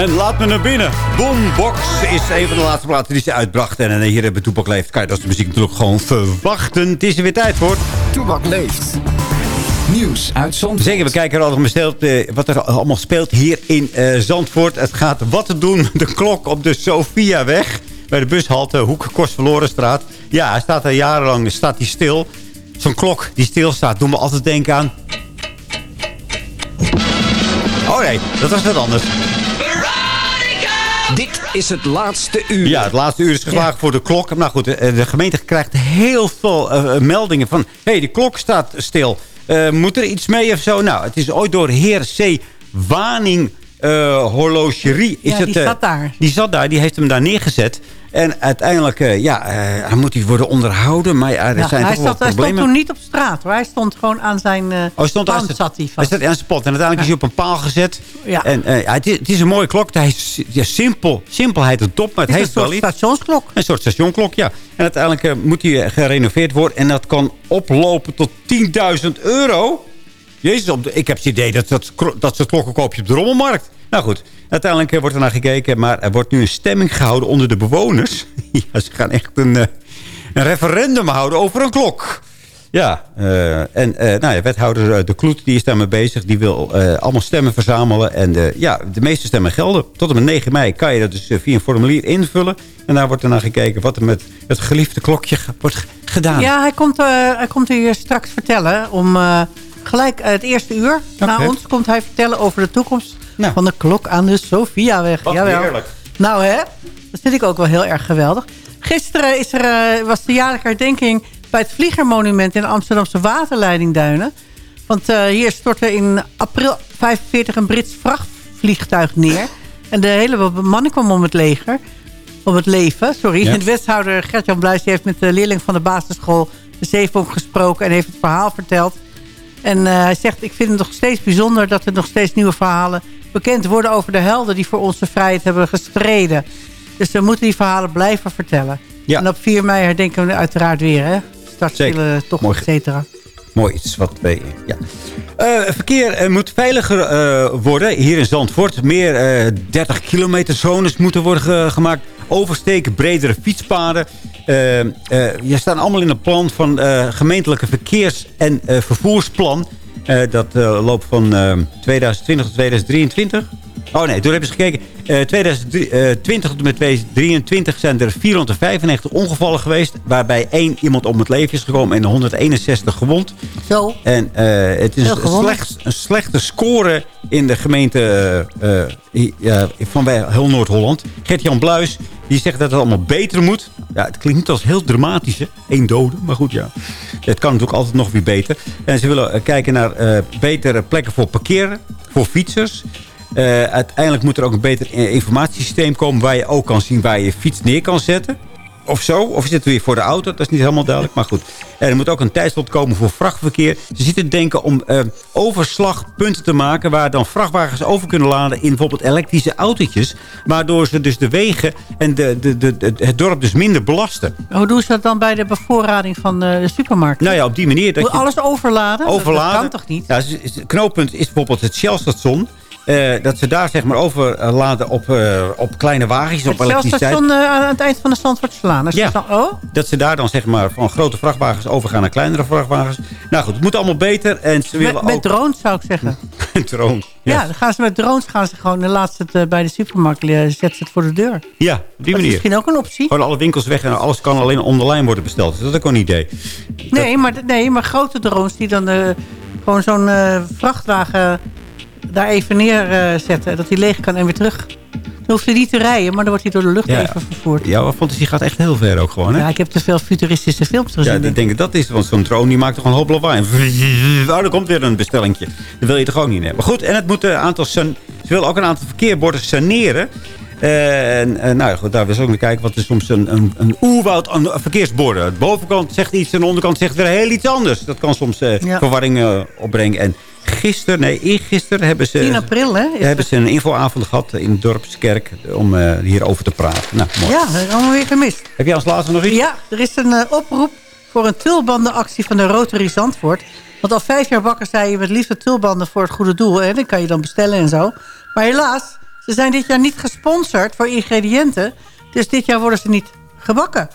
Speaker 4: En laat me naar binnen. Boombox is een van de laatste platen die ze uitbracht. En eh, hier hebben Toepak Leeft. Kan je dat de muziek natuurlijk gewoon verwachten. Het is er weer tijd voor.
Speaker 2: Toepak Leeft. Nieuws uit Zandvoort.
Speaker 4: Zeker, we kijken er altijd besteld, eh, wat er allemaal speelt hier in eh, Zandvoort. Het gaat wat te doen met de klok op de Sofiaweg. Bij de bushalte Hoek Kostverlorenstraat. Ja, hij staat er jarenlang staat hij stil. Zo'n klok die stilstaat, doen we altijd denken aan... Oh nee, dat was wat anders.
Speaker 2: Dit is het laatste uur.
Speaker 4: Ja, het laatste uur is geslagen voor de klok. Nou goed, de, de gemeente krijgt heel veel eh, meldingen van... hé, hey, die klok staat stil. Eh, moet er iets mee of zo? Nou, het is ooit door heer C. Waning eh, Horlogerie. Is
Speaker 9: Ja,
Speaker 4: het,
Speaker 9: die
Speaker 4: eh,
Speaker 9: zat daar.
Speaker 4: Die zat daar, die heeft hem daar neergezet. En uiteindelijk, eh, ja, eh, hij moet hij worden onderhouden. Maar er
Speaker 9: Ja,
Speaker 4: zijn
Speaker 9: hij,
Speaker 4: toch wel
Speaker 9: hij stond toen niet op straat. Hoor. Hij stond gewoon aan zijn eh
Speaker 4: Oh, hij stond
Speaker 9: zat hij
Speaker 4: Hij
Speaker 9: vast.
Speaker 4: staat aan zijn pot. En uiteindelijk is hij op een paal gezet.
Speaker 9: Ja.
Speaker 4: En, eh, ja, het, is, het is een mooie klok. Hij is ja, simpel. Simpelheid de top. Maar het,
Speaker 9: Het is
Speaker 4: heeft
Speaker 9: een
Speaker 4: wel
Speaker 9: soort
Speaker 4: iets.
Speaker 9: stationsklok.
Speaker 4: Een soort stationklok, ja. En uiteindelijk eh, moet die eh, gerenoveerd worden. En dat kan oplopen tot 10.000 euro. Jezus, ik heb het idee dat, dat, dat ze klokken koop je op de rommelmarkt. Nou goed, uiteindelijk eh, wordt er naar gekeken. Maar er wordt nu een stemming gehouden onder de bewoners. ja, ze gaan echt een, eh, een referendum houden over een klok. Ja, eh, en nou ja, wethouder De Kloet die is daarmee bezig. Die wil allemaal stemmen verzamelen. En ja, de meeste stemmen gelden. Tot en met 9 mei kan je dat dus via een formulier invullen. En daar wordt er naar gekeken wat er met het geliefde klokje wordt gedaan.
Speaker 9: Ja, hij komt, hij komt hier straks vertellen. Om gelijk het eerste uur na ons komt hij vertellen over de toekomst van de klok aan de Sofiaweg.
Speaker 4: Wat
Speaker 9: Jawel.
Speaker 4: heerlijk.
Speaker 9: Nou hè, dat vind ik ook wel heel erg geweldig. Gisteren is er, eh, was de jaarlijke herdenking bij het Vliegermonument in de Amsterdamse waterleidingduinen. Want eh, hier stortte in april 45 een Brits vrachtvliegtuig neer. En de hele bemanning kwam om het leger. Om het leven, sorry.
Speaker 4: Ja.
Speaker 9: De wethouder Gert-Jan Bluis heeft met de leerling van de basisschool de zeevonk gesproken en heeft het verhaal verteld. En eh, hij zegt, ik vind het nog steeds bijzonder dat er nog steeds nieuwe verhalen bekend worden over de helden die voor onze vrijheid hebben gestreden. Dus we moeten die verhalen blijven vertellen.
Speaker 4: Ja.
Speaker 9: En op 4 mei herdenken we uiteraard weer, hè? Startspelen, toch,
Speaker 4: Mooi.
Speaker 9: et cetera.
Speaker 4: Mooi iets wat wij... Ja. Eh, verkeer eh, moet veiliger eh, worden hier in Zandvoort. Meer eh 30 kilometer zones moeten worden ge- gemaakt. Oversteken, bredere fietspaden. Je staan allemaal in het plan van gemeentelijke verkeers- en vervoersplan. Eh, dat eh, loopt van eh, 2020 tot 2023. Oh nee, toen hebben ze gekeken. Eh 2020 tot en met 2023 zijn er 495 ongevallen geweest. Waarbij één iemand om het leven is gekomen en 161 gewond.
Speaker 9: Zo.
Speaker 4: En eh, het is een, slecht, een slechte score in de gemeente eh, eh, ja, van heel Noord-Holland. Gert-Jan Bluis Die zeggen dat het allemaal beter moet. Ja, het klinkt niet als heel dramatisch, hè? Eén dode, maar goed, ja. Het kan natuurlijk altijd nog weer beter. En ze willen eh, kijken naar eh, betere plekken voor parkeren, voor fietsers. Eh, uiteindelijk moet er ook een beter informatiesysteem komen... waar je ook kan zien waar je je fiets neer kan zetten. Of zo. Of is het weer voor de auto? Dat is niet helemaal duidelijk. Maar goed. En er moet ook een tijdslot komen voor vrachtverkeer. Ze zitten te denken om eh, overslagpunten te maken... waar dan vrachtwagens over kunnen laden in bijvoorbeeld elektrische autootjes. Waardoor ze dus de wegen en de, de, de, het dorp dus minder belasten.
Speaker 9: Hoe doen ze dat dan bij de bevoorrading van eh, de supermarkt?
Speaker 4: Nou ja, op die manier. Dat je
Speaker 9: alles overladen? Dat-
Speaker 4: overladen.
Speaker 9: Dat kan toch niet?
Speaker 4: Ja, knooppunt is bijvoorbeeld het Shell-station. Eh, dat ze daar zeg maar overladen op, eh, op kleine wagentjes, op
Speaker 9: Het
Speaker 4: elektriciteit.
Speaker 9: station eh, aan het eind van de Zandvoortslaan.
Speaker 4: Ja.
Speaker 9: Dan, oh?
Speaker 4: Dat ze daar dan zeg maar van grote vrachtwagens overgaan naar kleinere vrachtwagens. Nou goed, het moet allemaal beter. En ze willen
Speaker 9: Met, met
Speaker 4: ook...
Speaker 9: drones zou ik zeggen.
Speaker 4: drones.
Speaker 9: Ja, dan gaan ze met drones gaan ze gewoon... Dan laat ze het eh, bij de supermarkt, eh, zetten ze het voor de deur.
Speaker 4: Ja, op die
Speaker 9: Dat is
Speaker 4: manier.
Speaker 9: misschien ook een optie.
Speaker 4: Gewoon alle winkels weg en alles kan alleen on the line worden besteld. Dus dat is ook een idee.
Speaker 9: Nee, maar, nee, maar grote drones die dan eh, gewoon zo'n eh, vrachtwagen daar even neerzetten. dat die leeg kan en weer terug. Dan hoeft hij niet te rijden, maar dan wordt hij door de lucht
Speaker 4: Ja.
Speaker 9: even vervoerd.
Speaker 4: Ja, fantasie gaat echt heel ver ook gewoon, hè?
Speaker 9: Ja, ik heb te veel futuristische films gezien.
Speaker 4: Ja, ik denk ik dat is, want zo'n drone die maakt toch een hoop lawaai. Oh, er komt weer een bestellingje. Dat wil je toch ook niet hebben. Maar goed, en het moet een aantal ze willen ook een aantal verkeerborden saneren. En, en nou ja, goed, daar willen ze ook naar kijken. Want er is soms een, een, een oerwoud aan verkeersborden. De bovenkant zegt iets en de onderkant zegt weer heel iets anders. Dat kan soms eh,
Speaker 9: Ja.
Speaker 4: verwarring eh, opbrengen. En gisteren, nee, eergisteren hebben ze...
Speaker 9: 10 april, hè? is
Speaker 4: hebben ze een infoavond gehad in de dorpskerk om eh, hierover te praten. Nou, mooi.
Speaker 9: Ja, dat hebben we allemaal weer gemist.
Speaker 4: Heb je als laatste nog iets?
Speaker 9: Ja, er is een eh, oproep voor een tulbandenactie van de Rotary Zandvoort. Want al vijf jaar bakken zij je met liefde tulbanden voor het goede doel. En dat kan je dan bestellen en zo. Maar helaas, ze zijn dit jaar niet gesponsord voor ingrediënten. Dus dit jaar worden ze niet gebakken.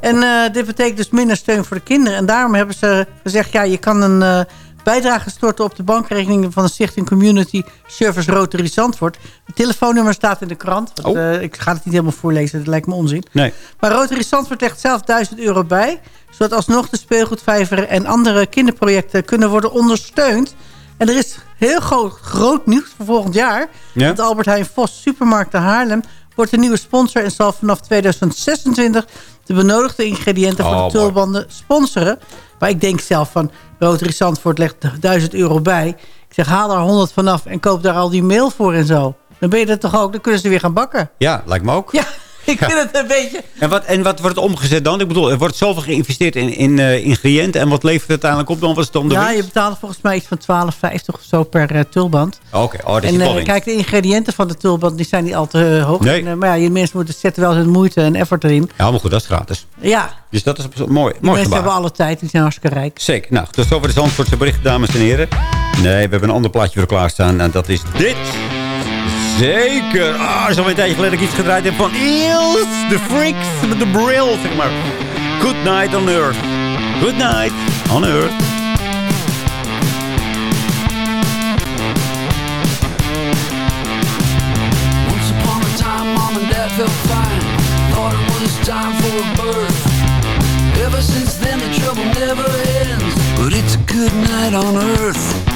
Speaker 9: En eh, dit betekent dus minder steun voor de kinderen. En daarom hebben ze gezegd, ja, je kan een bijdrage storten op de bankrekening van de Stichting Community Service Rotary Zandvoort. Het telefoonnummer staat in de krant. Want, eh, ik ga het niet helemaal voorlezen, dat lijkt me onzin.
Speaker 4: Nee.
Speaker 9: Maar Rotary Zandvoort legt zelf 1000 euro bij... zodat alsnog de speelgoedvijver en andere kinderprojecten kunnen worden ondersteund. En er is heel groot, groot nieuws voor volgend jaar.
Speaker 4: Ja?
Speaker 9: Want Albert Heijn Vos Supermarkt Haarlem wordt een nieuwe sponsor... en zal vanaf 2026 de benodigde ingrediënten voor
Speaker 4: Oh,
Speaker 9: de tulbanden sponsoren. Maar ik denk zelf van, Rotary Zandvoort legt 1000 euro bij. Ik zeg, haal daar 100 vanaf en koop daar al die meel voor en zo. Dan ben je dat toch ook, dan kunnen ze weer gaan bakken.
Speaker 4: Ja, lijkt me ook.
Speaker 9: Ja, ik vind het een beetje...
Speaker 4: En wat, en wat wordt het omgezet dan? Ik bedoel, er wordt zoveel geïnvesteerd in, in eh, ingrediënten. En wat levert het uiteindelijk op dan? Is dan de
Speaker 9: Ja,
Speaker 4: winst?
Speaker 9: je betaalt volgens mij iets van 12,50 of zo per eh, tulband.
Speaker 4: Oké, oh, dat is
Speaker 9: en eh, kijk, de ingrediënten van de tulband die zijn niet al te hoog.
Speaker 4: Nee.
Speaker 9: En, maar ja, je mensen moeten zetten wel hun moeite en effort erin.
Speaker 4: Ja, maar goed, dat is gratis.
Speaker 9: Ja,
Speaker 4: Dus dat is mooi.
Speaker 9: die
Speaker 4: mooi
Speaker 9: mensen
Speaker 4: gebaar.
Speaker 9: hebben alle tijd, die zijn hartstikke rijk.
Speaker 4: Zeker. Nou, tot zover de Zandvoortse berichten, dames en heren. Nee, we hebben een ander plaatje voor klaarstaan. En dat is dit. Zeker. Ah, zo een tijdje geleden ik iets gedraaid heb van Eels. The Freaks met de bril, zeg maar. Good night on Earth. Good night on Earth.
Speaker 21: Once upon a time, mom and dad felt fine. Thought it was time for a birth. Ever since then, the trouble never ends. But it's a good night on earth.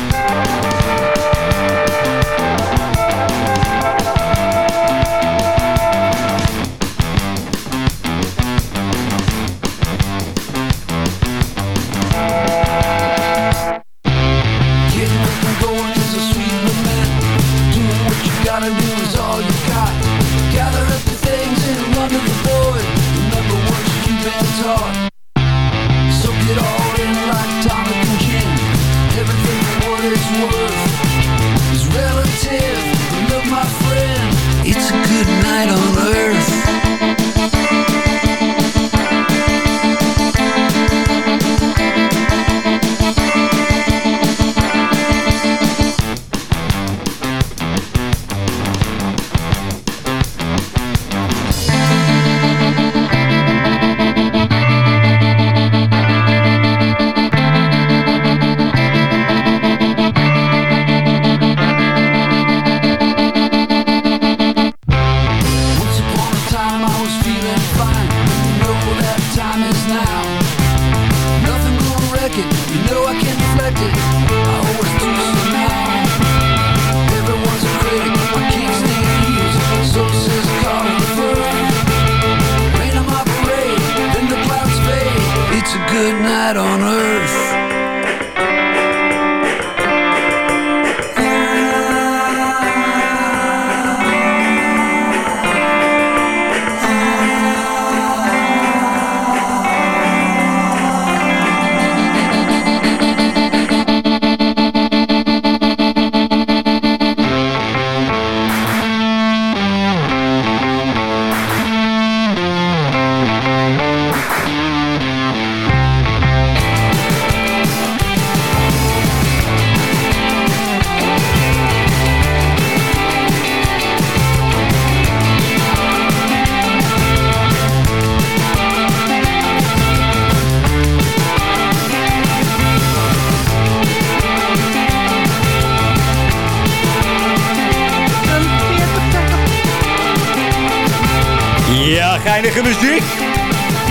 Speaker 4: Geinige muziek.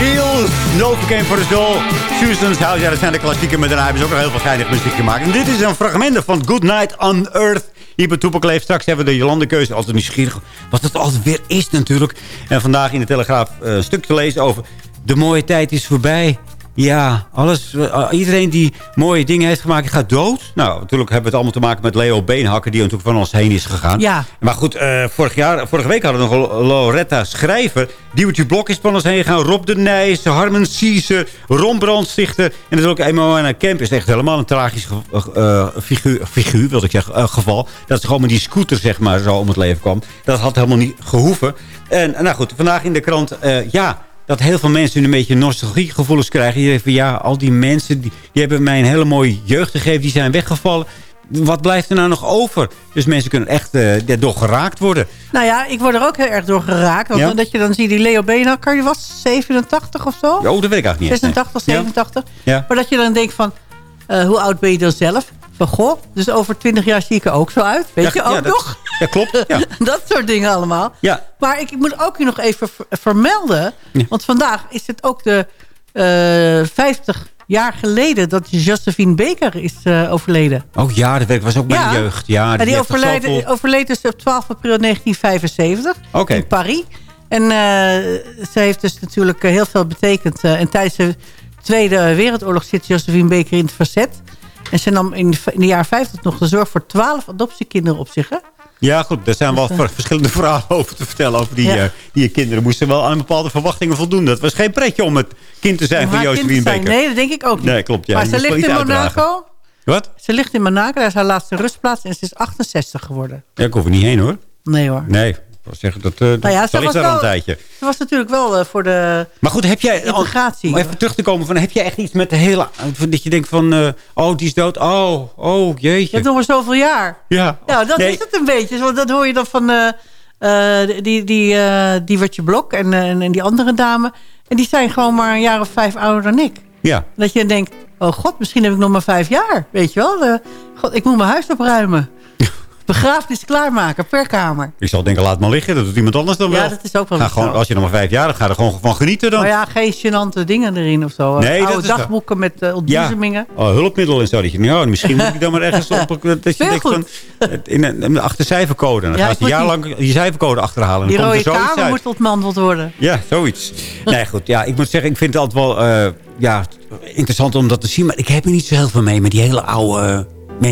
Speaker 4: Eels, Novocaine for the Susan's House. Ja, dat zijn de klassieken, maar daarna hebben ze ook nog heel veel geinige muziek gemaakt. En dit is een fragment van Good Night on Earth. Hier bij. Straks hebben we de Jolande keuze. Altijd nieuwsgierig wat het altijd weer is natuurlijk. En vandaag in de Telegraaf eh, een stuk te lezen over... De mooie tijd is voorbij. Ja, alles, eh, iedereen die mooie dingen heeft gemaakt gaat dood. Nou, natuurlijk hebben we het allemaal te maken met Leo Beenhakker... die natuurlijk van ons heen is gegaan.
Speaker 9: Ja.
Speaker 4: Maar goed, eh, vorig jaar, vorige week hadden we nog Loretta Schrijver. Diewertje Blok is van ons heen gegaan. Rob de Nijs, Harmen Siese, Ron Brandstichter. En natuurlijk en Kemp is echt helemaal een tragisch eh, figuur, figuur wilde ik zeggen, eh, geval. Dat ze gewoon met die scooter, zeg maar, zo om het leven kwam. Dat had helemaal niet gehoeven. En nou goed, vandaag in de krant, eh, ja dat heel veel mensen een beetje nostalgiegevoelens krijgen. Je denkt van ja, al die mensen die, die hebben mij een hele mooie jeugd gegeven. Die zijn weggevallen. Wat blijft er nou nog over? Dus mensen kunnen echt eh door geraakt worden.
Speaker 9: Nou ja, ik word er ook heel erg door geraakt. Want
Speaker 4: Ja?
Speaker 9: dat je dan ziet, die Leo Beenhakker, die was 87 of zo?
Speaker 4: Oh, dat weet ik eigenlijk niet. eens, nee.
Speaker 9: 86, 87.
Speaker 4: Ja.
Speaker 9: Maar dat je dan denkt van, eh, hoe oud ben je dan zelf? Van goh, dus over 20 jaar zie ik er ook zo uit. Weet
Speaker 4: Ja,
Speaker 9: je ook
Speaker 4: dat-
Speaker 9: nog?
Speaker 4: Ja, klopt. Ja.
Speaker 9: dat soort dingen allemaal.
Speaker 4: Ja.
Speaker 9: Maar ik, ik moet ook je nog even ver- vermelden. Want vandaag is het ook de eh 50 jaar geleden dat Josephine Baker is eh, overleden.
Speaker 4: Oh ja, dat weet ik. was ook mijn jeugd. Ja,
Speaker 9: die
Speaker 4: toch
Speaker 9: overleed,
Speaker 4: zoveel-
Speaker 9: overleed dus op 12 april 1975
Speaker 4: Oké.
Speaker 9: in Paris. En eh, ze heeft dus natuurlijk heel veel betekend. en tijdens de Tweede Wereldoorlog zit Josephine Baker in het verzet. En ze nam in de, in de jaren 50 nog de zorg voor 12 adoptiekinderen op zich. Hè?
Speaker 4: Ja, goed. Er zijn wel
Speaker 9: Dus,
Speaker 4: verschillende verhalen over te vertellen. Over die,
Speaker 9: Ja.
Speaker 4: eh, die kinderen moesten wel aan bepaalde verwachtingen voldoen. Dat was geen pretje om het kind te zijn
Speaker 9: Om
Speaker 4: van
Speaker 9: zijn.
Speaker 4: Baker.
Speaker 9: Nee, dat denk ik ook niet.
Speaker 4: Nee, klopt. Ja,
Speaker 9: maar ze ligt in
Speaker 4: uitdragen.
Speaker 9: Monaco.
Speaker 4: Wat?
Speaker 9: Ze ligt in Monaco. Daar is haar laatste rustplaats. En ze is 68 geworden.
Speaker 4: Ja, ik hoef er niet heen hoor.
Speaker 9: Nee hoor.
Speaker 4: Nee, zeggen, dat, eh dat
Speaker 9: Nou ja,
Speaker 4: dat ligt
Speaker 9: was,
Speaker 4: daar al een tijdje.
Speaker 9: ze was natuurlijk wel eh, voor de
Speaker 4: Maar goed, heb jij...
Speaker 9: integratie.
Speaker 4: Om even terug te komen, van, heb jij echt iets met de hele... Dat je denkt van, eh, oh, die is dood. Oh, oh,
Speaker 9: Je
Speaker 4: jeetje.
Speaker 9: hebt nog maar zoveel jaar.
Speaker 4: Ja.
Speaker 9: Ja, dat
Speaker 4: Nee.
Speaker 9: is het een beetje. Want dat hoor je dan van eh, die, die, eh die Blok en, en, en die andere dame. En die zijn gewoon maar een jaar of vijf ouder dan ik.
Speaker 4: Ja.
Speaker 9: Dat je denkt, oh god, misschien heb ik nog maar vijf jaar. Weet je wel? God, ik moet mijn huis opruimen. Begrafenis klaarmaken per kamer.
Speaker 4: Ik zal denken, laat maar liggen. Dat doet iemand anders dan
Speaker 9: Ja,
Speaker 4: wel.
Speaker 9: dat is ook wel
Speaker 4: Ga
Speaker 9: zo.
Speaker 4: gewoon, Als je nog maar vijf jaar hebt, ga er gewoon van genieten dan.
Speaker 9: Maar ja, geen gênante dingen erin of zo.
Speaker 4: Nee, dat
Speaker 9: Oude
Speaker 4: is wel-
Speaker 9: dagboeken met uh,
Speaker 4: Ja,
Speaker 9: ontboezemingen.
Speaker 4: oh, hulpmiddel en zo. Dat je, nou, misschien moet ik dan maar ergens op... Dat je denkt van, in een, een achtercijfercode. Dan
Speaker 9: Ja,
Speaker 4: ga
Speaker 9: ik
Speaker 4: je
Speaker 9: die-
Speaker 4: jarenlang je cijfercode achterhalen. en
Speaker 9: Die
Speaker 4: dan
Speaker 9: rode
Speaker 4: er
Speaker 9: kamer moet ontmanteld worden.
Speaker 4: Ja, zoiets. Nee, goed. Ja, ik moet zeggen, ik vind het altijd wel eh, ja, interessant om dat te zien. Maar ik heb er niet zo heel veel mee met die hele oude eh,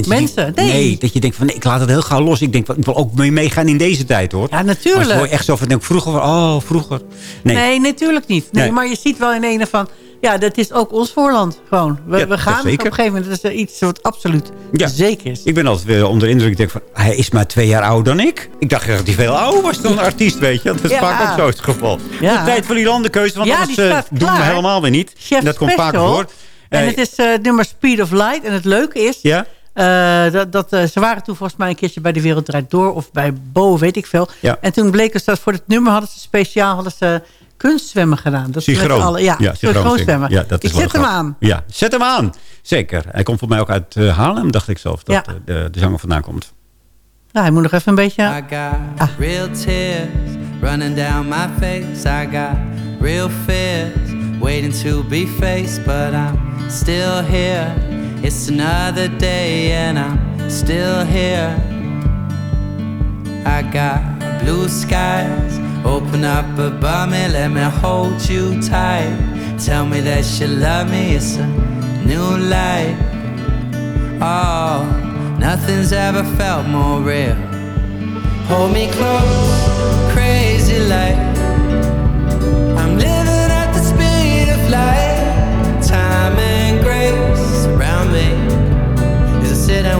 Speaker 4: mensen.
Speaker 9: Nee.
Speaker 4: dat je denkt van, nee, ik laat het heel gauw los. Ik denk, van, ik wil ook mee meegaan in deze tijd, hoor.
Speaker 9: Ja, natuurlijk.
Speaker 4: Maar hoor je echt zo van, denk, vroeger, van, oh, vroeger. Nee,
Speaker 9: Nee, natuurlijk niet. Nee,
Speaker 4: Nee.
Speaker 9: Maar je ziet wel in ene van... Ja, dat is ook ons voorland. Gewoon. We,
Speaker 4: Ja,
Speaker 9: we gaan op een gegeven moment. Dat is iets wat absoluut
Speaker 4: Ja.
Speaker 9: zeker is.
Speaker 4: Ik ben altijd weer onder de indruk. Ik denk van, hij is maar twee jaar ouder dan ik. Ik dacht dat hij veel ouder was dan een artiest, weet je. Dat is
Speaker 9: Ja.
Speaker 4: vaak ook zo het geval.
Speaker 9: Ja.
Speaker 4: De tijd voor die landenkeuze, want anders eh, doen we helemaal weer niet. Dat komt vaak voor.
Speaker 9: En
Speaker 4: Eh,
Speaker 9: het is eh, nummer Speed of Light. En het leuke is...
Speaker 4: Ja?
Speaker 9: Eh, dat, dat, eh, ze waren toen volgens mij een keertje bij de Wereld Draait Door. Of bij Bo, weet ik veel.
Speaker 4: Ja.
Speaker 9: En toen bleek dus dat voor het nummer hadden ze speciaal hadden ze kunstzwemmen gedaan. Dat
Speaker 4: Synchroon.
Speaker 9: alle- Ja, synchroonzwemmen.
Speaker 4: Ja, dat is
Speaker 9: ik zet hem aan.
Speaker 4: Ja, zet hem aan. Zeker. Hij komt voor mij ook uit eh, Haarlem, dacht ik zelf. Dat
Speaker 9: Ja.
Speaker 4: de, de zanger vandaan komt.
Speaker 9: Nou, hij moet nog even een beetje...
Speaker 22: I got real tears running down my face. I got real fears waiting to be faced, but I'm still here. It's another day and I'm still here. I got blue skies open up above me, let me hold you tight. Tell me that you love me, it's a new life. Oh, nothing's ever felt more real. Hold me close, crazy like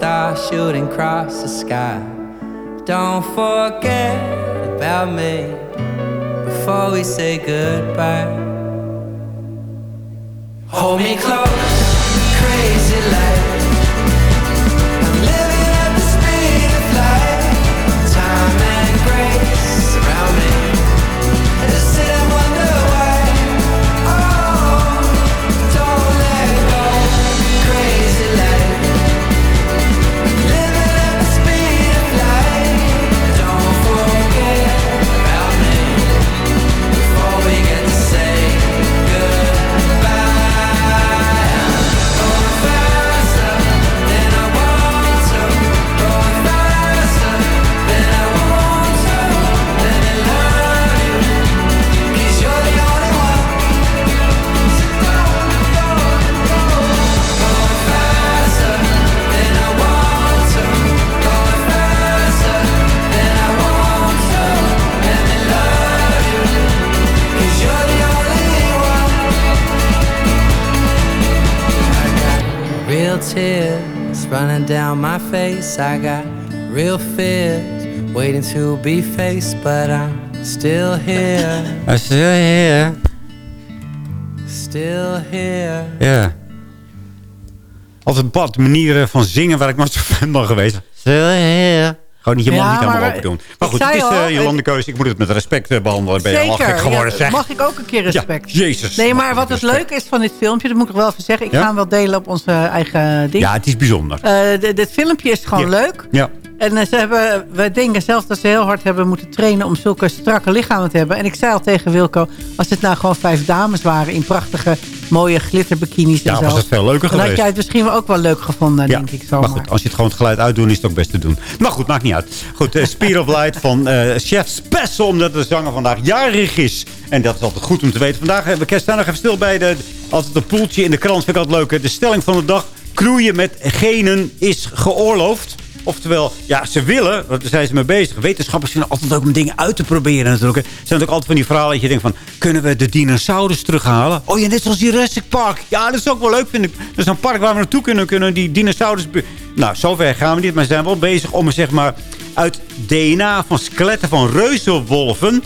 Speaker 22: star shooting across the sky. Don't forget about me before we say goodbye. Hold me close, running down my face. I got real fears waiting to be faced, but I'm still here,
Speaker 4: is heel heer.
Speaker 22: still here.
Speaker 4: Ja. Altijd een bepaalde manieren van zingen waar ik nooit zo fan van geweest. Still here. Gewoon niet je mond
Speaker 9: Ja,
Speaker 4: niet helemaal open doen.
Speaker 9: ik
Speaker 4: Maar goed, het is uh, je landenkeuze. Ik moet het met respect eh, behandelen. Ben je al gek geworden,
Speaker 9: ja,
Speaker 4: zeg.
Speaker 9: Mag ik ook een keer respect?
Speaker 4: Ja, jezus.
Speaker 9: Nee, maar wat het leuke is van dit filmpje, dat moet ik wel even zeggen. Ik ga hem wel delen op onze eigen ding.
Speaker 4: Ja, het is bijzonder.
Speaker 9: Eh, de- dit filmpje is gewoon leuk.
Speaker 4: Ja.
Speaker 9: En eh, ze hebben, we denken zelf dat ze heel hard hebben moeten trainen... om zulke strakke lichamen te hebben. En ik zei al tegen Wilco... als het nou gewoon vijf dames waren... in prachtige, mooie glitterbikinis en
Speaker 4: Ja,
Speaker 9: zo...
Speaker 4: was het veel leuker
Speaker 9: dan had
Speaker 4: geweest.
Speaker 9: jij het misschien wel ook wel leuk gevonden,
Speaker 4: Ja,
Speaker 9: denk ik zo.
Speaker 4: maar goed, als je het gewoon het geluid uitdoet, is het ook best te doen. Maar goed, maakt niet uit. Goed, eh, Speed of Light van eh, Chef Special, omdat de zanger vandaag jarig is. En dat is altijd goed om te weten. Vandaag hebben we staan nog even stil bij de, altijd een poeltje in de krant. Vind ik altijd leuk. De stelling van de dag, knoeien met genen is geoorloofd. Oftewel, ja, ze willen, want daar zijn ze mee bezig. Wetenschappers vinden altijd ook om dingen uit te proberen natuurlijk. Er zijn ook altijd van die verhalen dat je denkt van... kunnen we de dinosaurus terughalen? Oh ja, net zoals Jurassic Park. Ja, dat is ook wel leuk, vind ik. Dat is een park waar we naartoe kunnen, kunnen die dinosaurus... Nou, zover gaan we niet, maar ze zijn wel bezig om zeg maar... uit DNA van skeletten van reuzenwolven...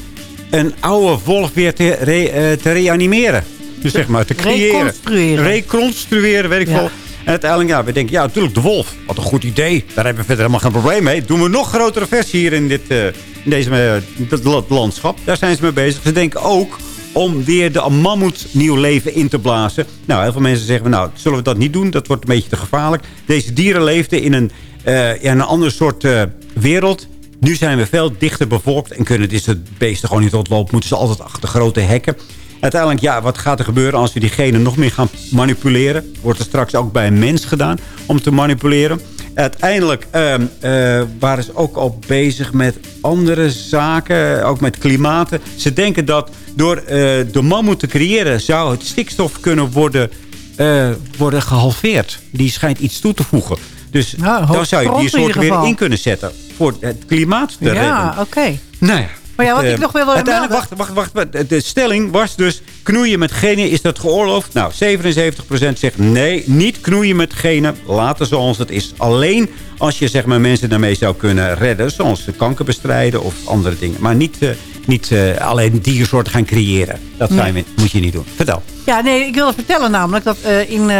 Speaker 4: een oude wolf weer te, re- eh, te reanimeren. Dus zeg maar, te creëren.
Speaker 9: Reconstrueren.
Speaker 4: Reconstrueren, weet ik
Speaker 9: Ja.
Speaker 4: veel. En uiteindelijk, ja, we denken, ja, natuurlijk de wolf. Wat een goed idee. Daar hebben we verder helemaal geen probleem mee. Doen we nog grotere versie hier in, dit, eh, in deze eh, landschap. Daar zijn ze mee bezig. Ze denken ook om weer de mammoet nieuw leven in te blazen. Nou, heel veel mensen zeggen, nou, zullen we dat niet doen? Dat wordt een beetje te gevaarlijk. Deze dieren leefden in een, eh, ja, een ander soort eh, wereld. Nu zijn we veel dichter bevolkt en kunnen deze beesten gewoon niet ontlopen. Moeten ze altijd achter grote hekken. Uiteindelijk, ja, wat gaat er gebeuren als we die genen nog meer gaan manipuleren? Wordt er straks ook bij een mens gedaan om te manipuleren? Uiteindelijk ehm, eh, waren ze ook al bezig met andere zaken, ook met klimaten. Ze denken dat door eh, de mammoet te creëren... zou het stikstof kunnen worden, eh, worden gehalveerd. Die schijnt iets toe te voegen. Dus dan zou je die soort weer in kunnen zetten... voor het klimaat te redden.
Speaker 9: Ja, oké.
Speaker 4: Nou ja,
Speaker 9: Maar ja, wat
Speaker 4: Eh,
Speaker 9: ik nog wil
Speaker 4: Uiteindelijk, wacht, wacht, wacht. De- stelling was dus, knoeien met genen, is dat geoorloofd? Nou, 77% zegt nee, niet knoeien met genen. Laten zoals het is. Alleen als je zeg maar, mensen daarmee zou kunnen redden. Zoals de kanker bestrijden of andere dingen. Maar niet, eh, niet eh, alleen diersoorten gaan creëren. Dat
Speaker 9: Nee.
Speaker 4: moet je niet doen. Vertel.
Speaker 9: Ja, nee, ik wilde vertellen namelijk dat in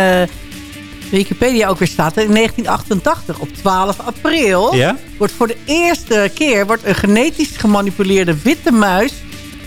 Speaker 9: Wikipedia ook weer staat... in 1988, op 12 april...
Speaker 4: Ja?
Speaker 9: wordt voor de eerste keer wordt een genetisch gemanipuleerde witte muis...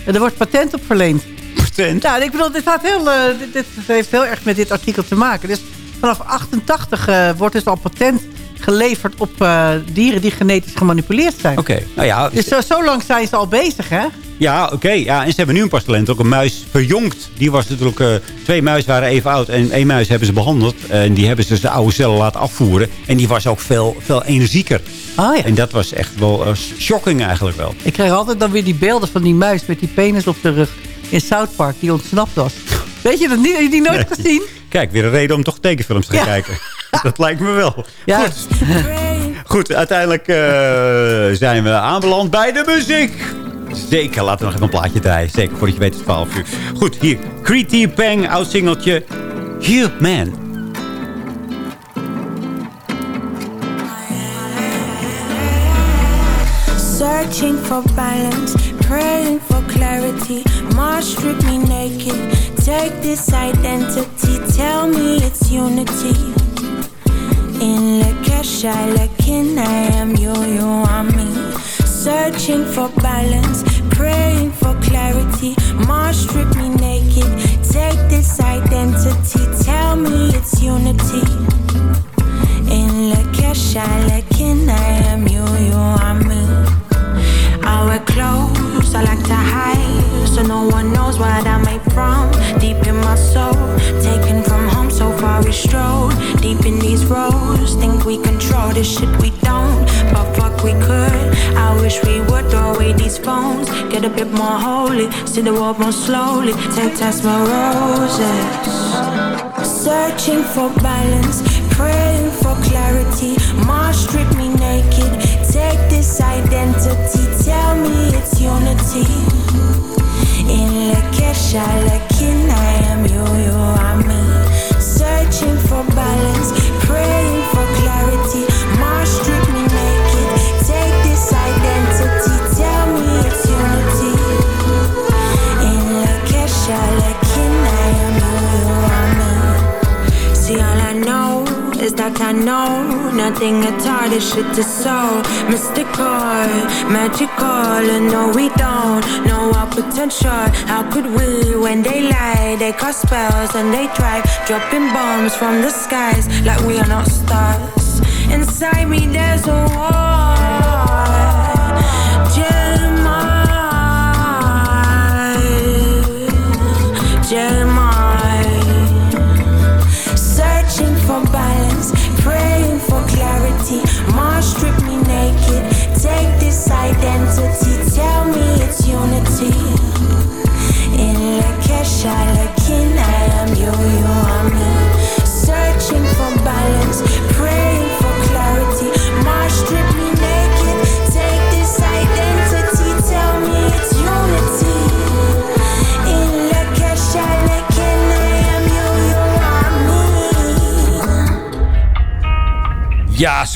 Speaker 9: en er wordt patent op verleend.
Speaker 4: Patent?
Speaker 9: Ja, ik bedoel, dit, had heel, eh, dit, dit heeft heel erg met dit artikel te maken. Dus vanaf 88 eh, wordt dus al patent geleverd op eh, dieren die genetisch gemanipuleerd zijn.
Speaker 4: Oké, nou ja.
Speaker 9: Dus zo, zo lang zijn ze al bezig, hè?
Speaker 4: Ja, oké. ja, en ze hebben nu een pas talent. Ook een muis verjongd. Die was natuurlijk... eh, twee muis waren even oud. En één muis hebben ze behandeld. En die hebben ze dus de oude cellen laten afvoeren. En die was ook veel, veel energieker.
Speaker 9: Oh ja.
Speaker 4: En dat was echt wel eh, shocking eigenlijk wel.
Speaker 9: Ik krijg altijd dan weer die beelden van die muis met die penis op de rug in South Park die ontsnapt was. Weet je dat niet? Heb je die nooit
Speaker 4: Nee.
Speaker 9: gezien?
Speaker 4: Kijk, weer een reden om toch tekenfilms te gaan
Speaker 9: Ja.
Speaker 4: kijken. Dat lijkt me wel.
Speaker 9: Ja.
Speaker 4: Goed. Goed, uiteindelijk eh, zijn we aanbeland bij de muziek. Zeker, laten we nog even een plaatje draaien. Zeker, voordat je weet het 12 uur. Goed, hier. Creety Pang, oud singeltje. Human.
Speaker 23: Searching for balance, praying for clarity. Mars strip me naked. Take this identity, tell me it's unity. In Lakesha, Lakin, I am you, you are me. Searching for balance, praying for clarity. Mars strip me naked. Take this identity, tell me it's unity. In Lakesha, Lakin, I am you, you are me. Wear clothes I like to hide, so no one knows what I'm made from. Deep in my soul, taken from home, so far we strolled. Deep in these roads, think we control this shit we don't, but fuck we could. I wish we would throw away these phones, get a bit more holy, see the world more slowly. Take test my roses. Searching for balance, praying for clarity. My strip this identity, tell me it's unity. In Lakesha, Lakin, I am you, you are me. Searching for balance, praying for clarity. Mars strip me naked. Take this identity, that I know nothing at all. This shit is so mystical, magical, and no, we don't know our potential. How could we, when they lie, they cast spells and they drive, dropping bombs from the skies like we are not stars. Inside me, there's a war.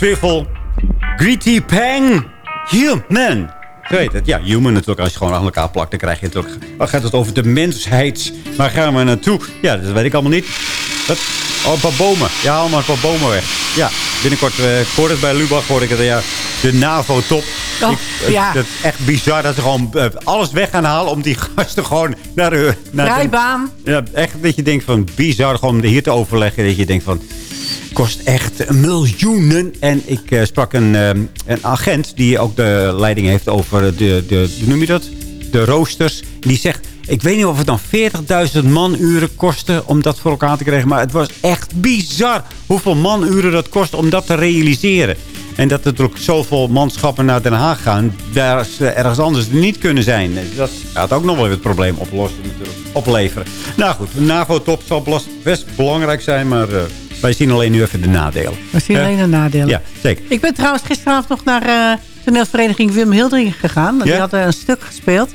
Speaker 4: Swivel. Greedy Pang. Human. Je weet het, ja, human natuurlijk. Als je gewoon aan elkaar plakt, dan krijg je het ook... Dan gaat het over de mensheid. Waar gaan we naartoe? Ja, dat weet ik allemaal niet. Wat? Oh, een paar bomen. Ja, haal maar een paar bomen weg. Ja, binnenkort, hoorde het bij Lubach, hoorde ik het, ja, de NAVO-top.
Speaker 9: Oh, ja.
Speaker 4: Dat is echt bizar dat ze gewoon eh, alles weg gaan halen... om die gasten gewoon naar de... Naar de-
Speaker 9: Rijbaan.
Speaker 4: ja, echt dat je denkt van bizar gewoon om hier te overleggen. Dat je denkt van, kost echt miljoenen. En ik eh, sprak een, eh, een agent die ook de leiding heeft over de, de, de noem je dat? De roosters. Die zegt, ik weet niet of het dan 40.000 manuren kostte om dat voor elkaar te krijgen. Maar het was echt bizar hoeveel manuren dat kost om dat te realiseren. En dat er natuurlijk zoveel manschappen naar Den Haag gaan... waar ze ergens anders niet kunnen zijn. Dat gaat ook nog wel weer het probleem oplossen, natuurlijk, opleveren. Nou goed, NAVO-top zal best belangrijk zijn... maar eh, wij zien alleen nu even de nadelen.
Speaker 9: We zien
Speaker 4: Eh,
Speaker 9: alleen de nadelen.
Speaker 4: Ja, zeker.
Speaker 9: Ik ben trouwens gisteravond nog naar eh, toneelvereniging Wim Hildering gegaan. Die hadden een stuk gespeeld.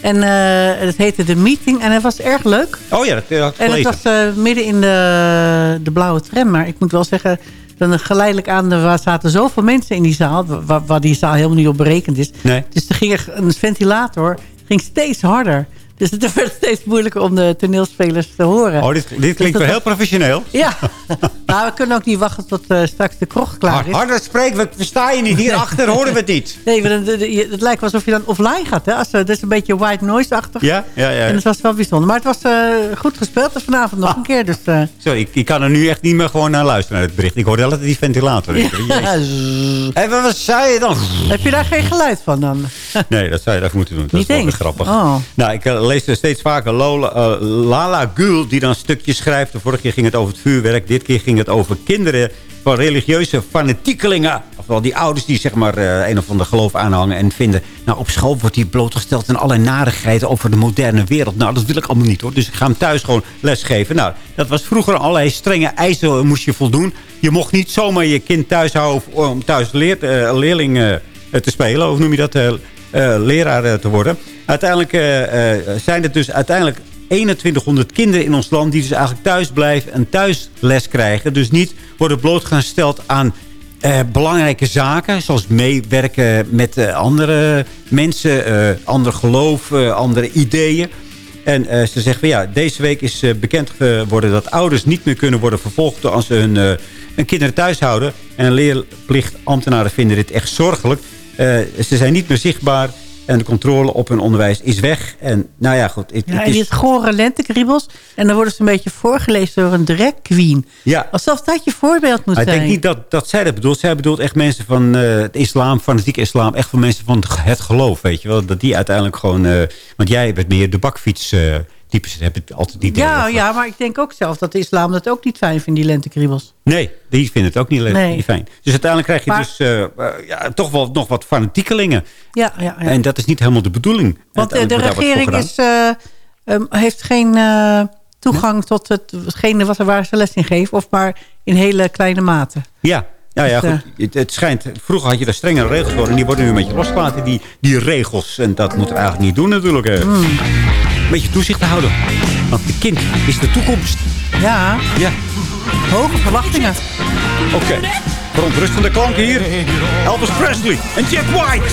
Speaker 9: En eh, het heette The Meeting. En het was erg leuk.
Speaker 4: Oh ja, dat eh, had ik
Speaker 9: En het was eh, midden in de, de blauwe tram. Maar ik moet wel zeggen, dan geleidelijk aan... Er zaten zoveel mensen in die zaal... Waar, waar die zaal helemaal niet op berekend is.
Speaker 4: Nee.
Speaker 9: Dus er ging een ventilator ging steeds harder. Dus het werd steeds moeilijker om de toneelspelers te horen.
Speaker 4: Oh, dit, dit klinkt wel heel professioneel.
Speaker 9: Ja, nou, we kunnen ook niet wachten tot eh, straks de krocht klaar is.
Speaker 4: Harder spreken, we verstaan je niet. Hierachter horen we het niet.
Speaker 9: Nee, maar het lijkt alsof je dan offline gaat. Hè? Als, eh, dat is een beetje white noise-achtig.
Speaker 4: Ja, ja, ja.
Speaker 9: En het was wel bijzonder. Maar het was eh, goed gespeeld. Dus vanavond nog een keer. Dus,
Speaker 4: Zo, ik, ik kan er nu echt niet meer gewoon naar luisteren, naar het bericht. Ik hoorde altijd die ventilator. Hé, wat zei je dan?
Speaker 9: Heb je daar geen geluid van dan?
Speaker 4: Nee, dat zou je even moeten doen. Dat
Speaker 9: Niet
Speaker 4: is wel grappig.
Speaker 9: Oh.
Speaker 4: Nou, ik lees er steeds vaker Lola, Lala Gul, die dan stukjes schrijft. De vorige keer ging het over het vuurwerk. Dit keer ging het over kinderen van religieuze fanatiekelingen. Ofwel die ouders die zeg maar eh, een of ander geloof aanhangen en vinden... nou, op school wordt hij blootgesteld aan allerlei narigheden over de moderne wereld. Nou, dat wil ik allemaal niet hoor. Dus ik ga hem thuis gewoon lesgeven. Nou, dat was vroeger allerlei strenge eisen moest je voldoen. Je mocht niet zomaar je kind thuis houden om thuis leer, eh, leerling eh, te spelen. Of noem je dat? eh, eh, leraar eh, te worden. Uiteindelijk eh, eh, zijn het dus uiteindelijk 2100 kinderen in ons land... die dus eigenlijk thuis blijven en thuis les krijgen. Dus niet worden blootgesteld aan eh, belangrijke zaken... zoals meewerken met eh, andere mensen, eh ander geloof, eh, andere ideeën. En eh, ze zeggen van ja, deze week is eh, bekend geworden dat ouders niet meer kunnen worden vervolgd als ze hun, hun kinderen thuis houden. En leerplichtambtenaren vinden dit echt zorgelijk. Ze zijn niet meer zichtbaar en de controle op hun onderwijs is weg. En nou ja, goed. Het,
Speaker 9: Ja,
Speaker 4: het
Speaker 9: en die
Speaker 4: is,
Speaker 9: gore lentekriebels. En dan worden ze een beetje voorgelezen door een drag queen.
Speaker 4: ja,
Speaker 9: Alsof dat je voorbeeld moet
Speaker 4: maar ik
Speaker 9: zijn.
Speaker 4: denk niet dat, dat zij dat bedoelt. Zij bedoelt echt mensen van eh, het islam, fanatieke islam. Echt van mensen van het geloof, weet je wel. Dat die uiteindelijk gewoon... eh, want jij bent meer de bakfiets eh types. Heb ik altijd die
Speaker 9: ja, ja, maar ik denk ook zelf dat de islam dat ook niet fijn vindt, die lentekriebels.
Speaker 4: Nee, die vinden het ook niet,
Speaker 9: Nee.
Speaker 4: niet fijn. Dus uiteindelijk krijg je
Speaker 9: Maar-
Speaker 4: dus eh, eh, ja, toch wel nog wat fanatiekelingen.
Speaker 9: Ja, ja, ja.
Speaker 4: En dat is niet helemaal de bedoeling.
Speaker 9: Want eh, de
Speaker 4: wat voor
Speaker 9: regering is, eh, ehm, heeft geen toegang tot hetgene wat er waar ze les in geven. Of maar in hele kleine mate.
Speaker 4: Ja, ja, ja
Speaker 9: Dus,
Speaker 4: goed. Het, het schijnt, vroeger had je daar strengere regels voor. En die worden nu een beetje losgelaten, die, die regels. En dat moeten we eigenlijk niet doen natuurlijk. eh. Een beetje toezicht te houden. Want de kind is de toekomst.
Speaker 9: Ja.
Speaker 4: Ja.
Speaker 9: Hoge verwachtingen.
Speaker 4: Oké. Verontrustende klanken hier. Elvis Presley en Jack White.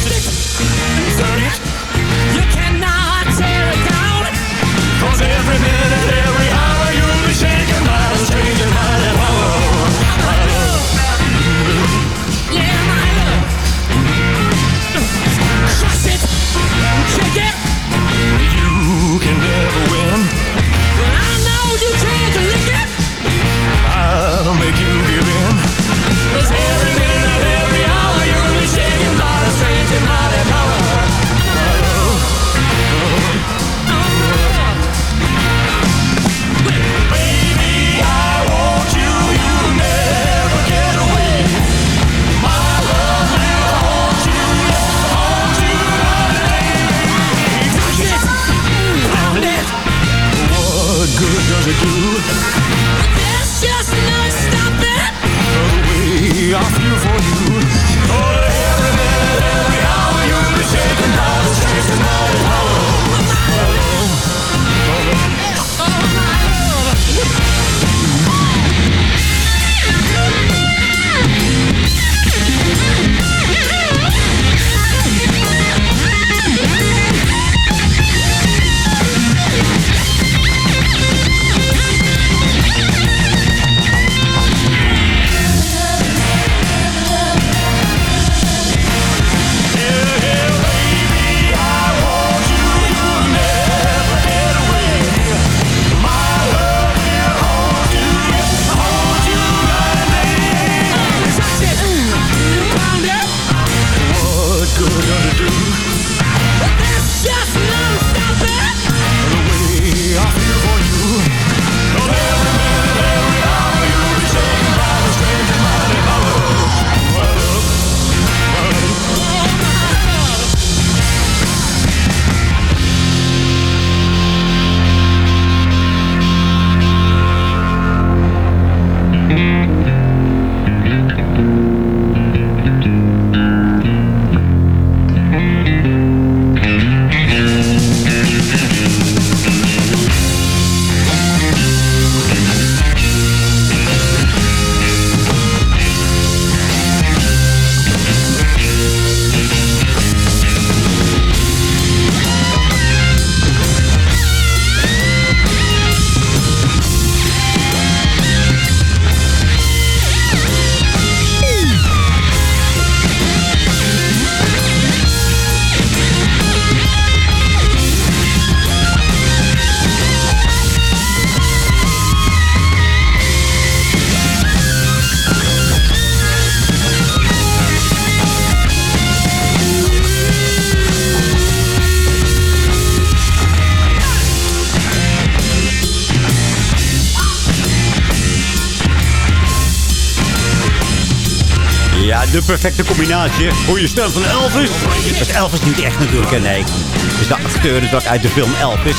Speaker 4: De perfecte combinatie. Hoe je stem van Elvis. Dat is Elvis niet echt natuurlijk, hè? nee. Het is de acteur natuurlijk uit de film Elvis.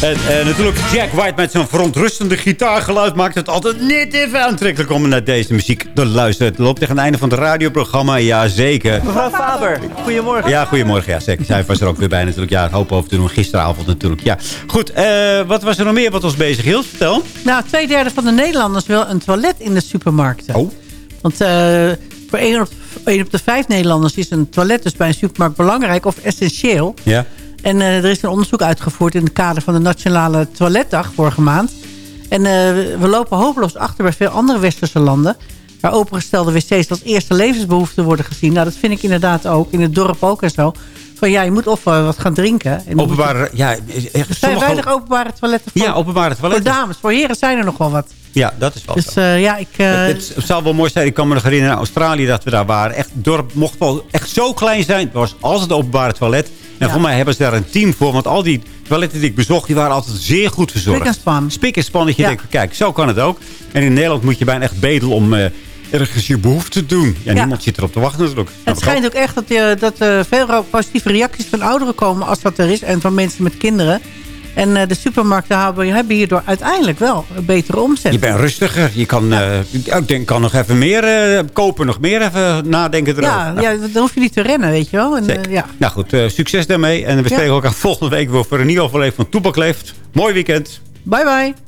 Speaker 4: En eh, natuurlijk Jack White met zijn verontrustende gitaargeluid... maakt het altijd net even aantrekkelijk om naar deze muziek te luisteren. Het loopt tegen het einde van het radioprogramma, ja zeker.
Speaker 24: Mevrouw Faber, goedemorgen.
Speaker 4: Ja, goedemorgen. Ja, zeker. Zij was er ook weer bij natuurlijk. Ja, hoop over te doen. Gisteravond natuurlijk. Ja. Goed, eh, wat was er nog meer wat ons bezig hield? Vertel.
Speaker 9: Nou, twee derde van de Nederlanders wil een toilet in de supermarkten.
Speaker 4: Oh.
Speaker 9: Want eh, voor één op, één op de vijf Nederlanders is een toilet dus bij een supermarkt belangrijk of essentieel.
Speaker 4: Ja.
Speaker 9: En eh, er is een onderzoek uitgevoerd in het kader van de Nationale Toiletdag vorige maand. En eh, we lopen hopeloos achter bij veel andere westerse landen. Waar opengestelde wc's als eerste levensbehoefte worden gezien. Nou, dat vind ik inderdaad ook. In het dorp ook en zo. Van ja, je moet of eh, wat gaan drinken. En
Speaker 4: Openbare, ja, echt,
Speaker 9: er zijn weinig openbare toiletten voor,
Speaker 4: Ja, openbare
Speaker 9: voor
Speaker 4: toiletten.
Speaker 9: dames. Voor heren zijn er nog wel wat.
Speaker 4: Ja, dat is wel
Speaker 9: Dus eh, ja, ik... eh,
Speaker 4: Het, het zou wel mooi zijn. Ik kan me nog herinneren in Australië dat we daar waren. Echt, het dorp mocht wel echt zo klein zijn. Het was altijd een openbare toilet. En voor mij hebben ze daar een team voor. Want al die toiletten die ik bezocht, die waren altijd zeer goed verzorgd.
Speaker 9: Spik en span.
Speaker 4: Spik en span. Dat je
Speaker 9: Ja.
Speaker 4: denkt, kijk, zo kan het ook. En in Nederland moet je bijna echt bedelen om ergens je behoefte te doen. Ja,
Speaker 9: Ja.
Speaker 4: niemand zit erop te wachten natuurlijk.
Speaker 9: Het
Speaker 4: ik
Speaker 9: schijnt ook echt dat, je, dat er veel positieve reacties van ouderen komen als dat er is. En van mensen met kinderen. En eh, de supermarkten hebben, hebben hierdoor uiteindelijk wel een betere omzet.
Speaker 4: Je bent rustiger. Je kan, eh, ik denk, kan nog even meer eh, kopen. Nog meer even nadenken erover.
Speaker 9: ja,
Speaker 4: Nou,
Speaker 9: ja, dan hoef je niet te rennen, weet je wel. En, eh, ja.
Speaker 4: Nou goed, eh, succes daarmee. En we
Speaker 9: Ja.
Speaker 4: spreken elkaar volgende week weer voor een nieuw overleven van Toepak Leeft. Mooi weekend.
Speaker 9: Bye bye.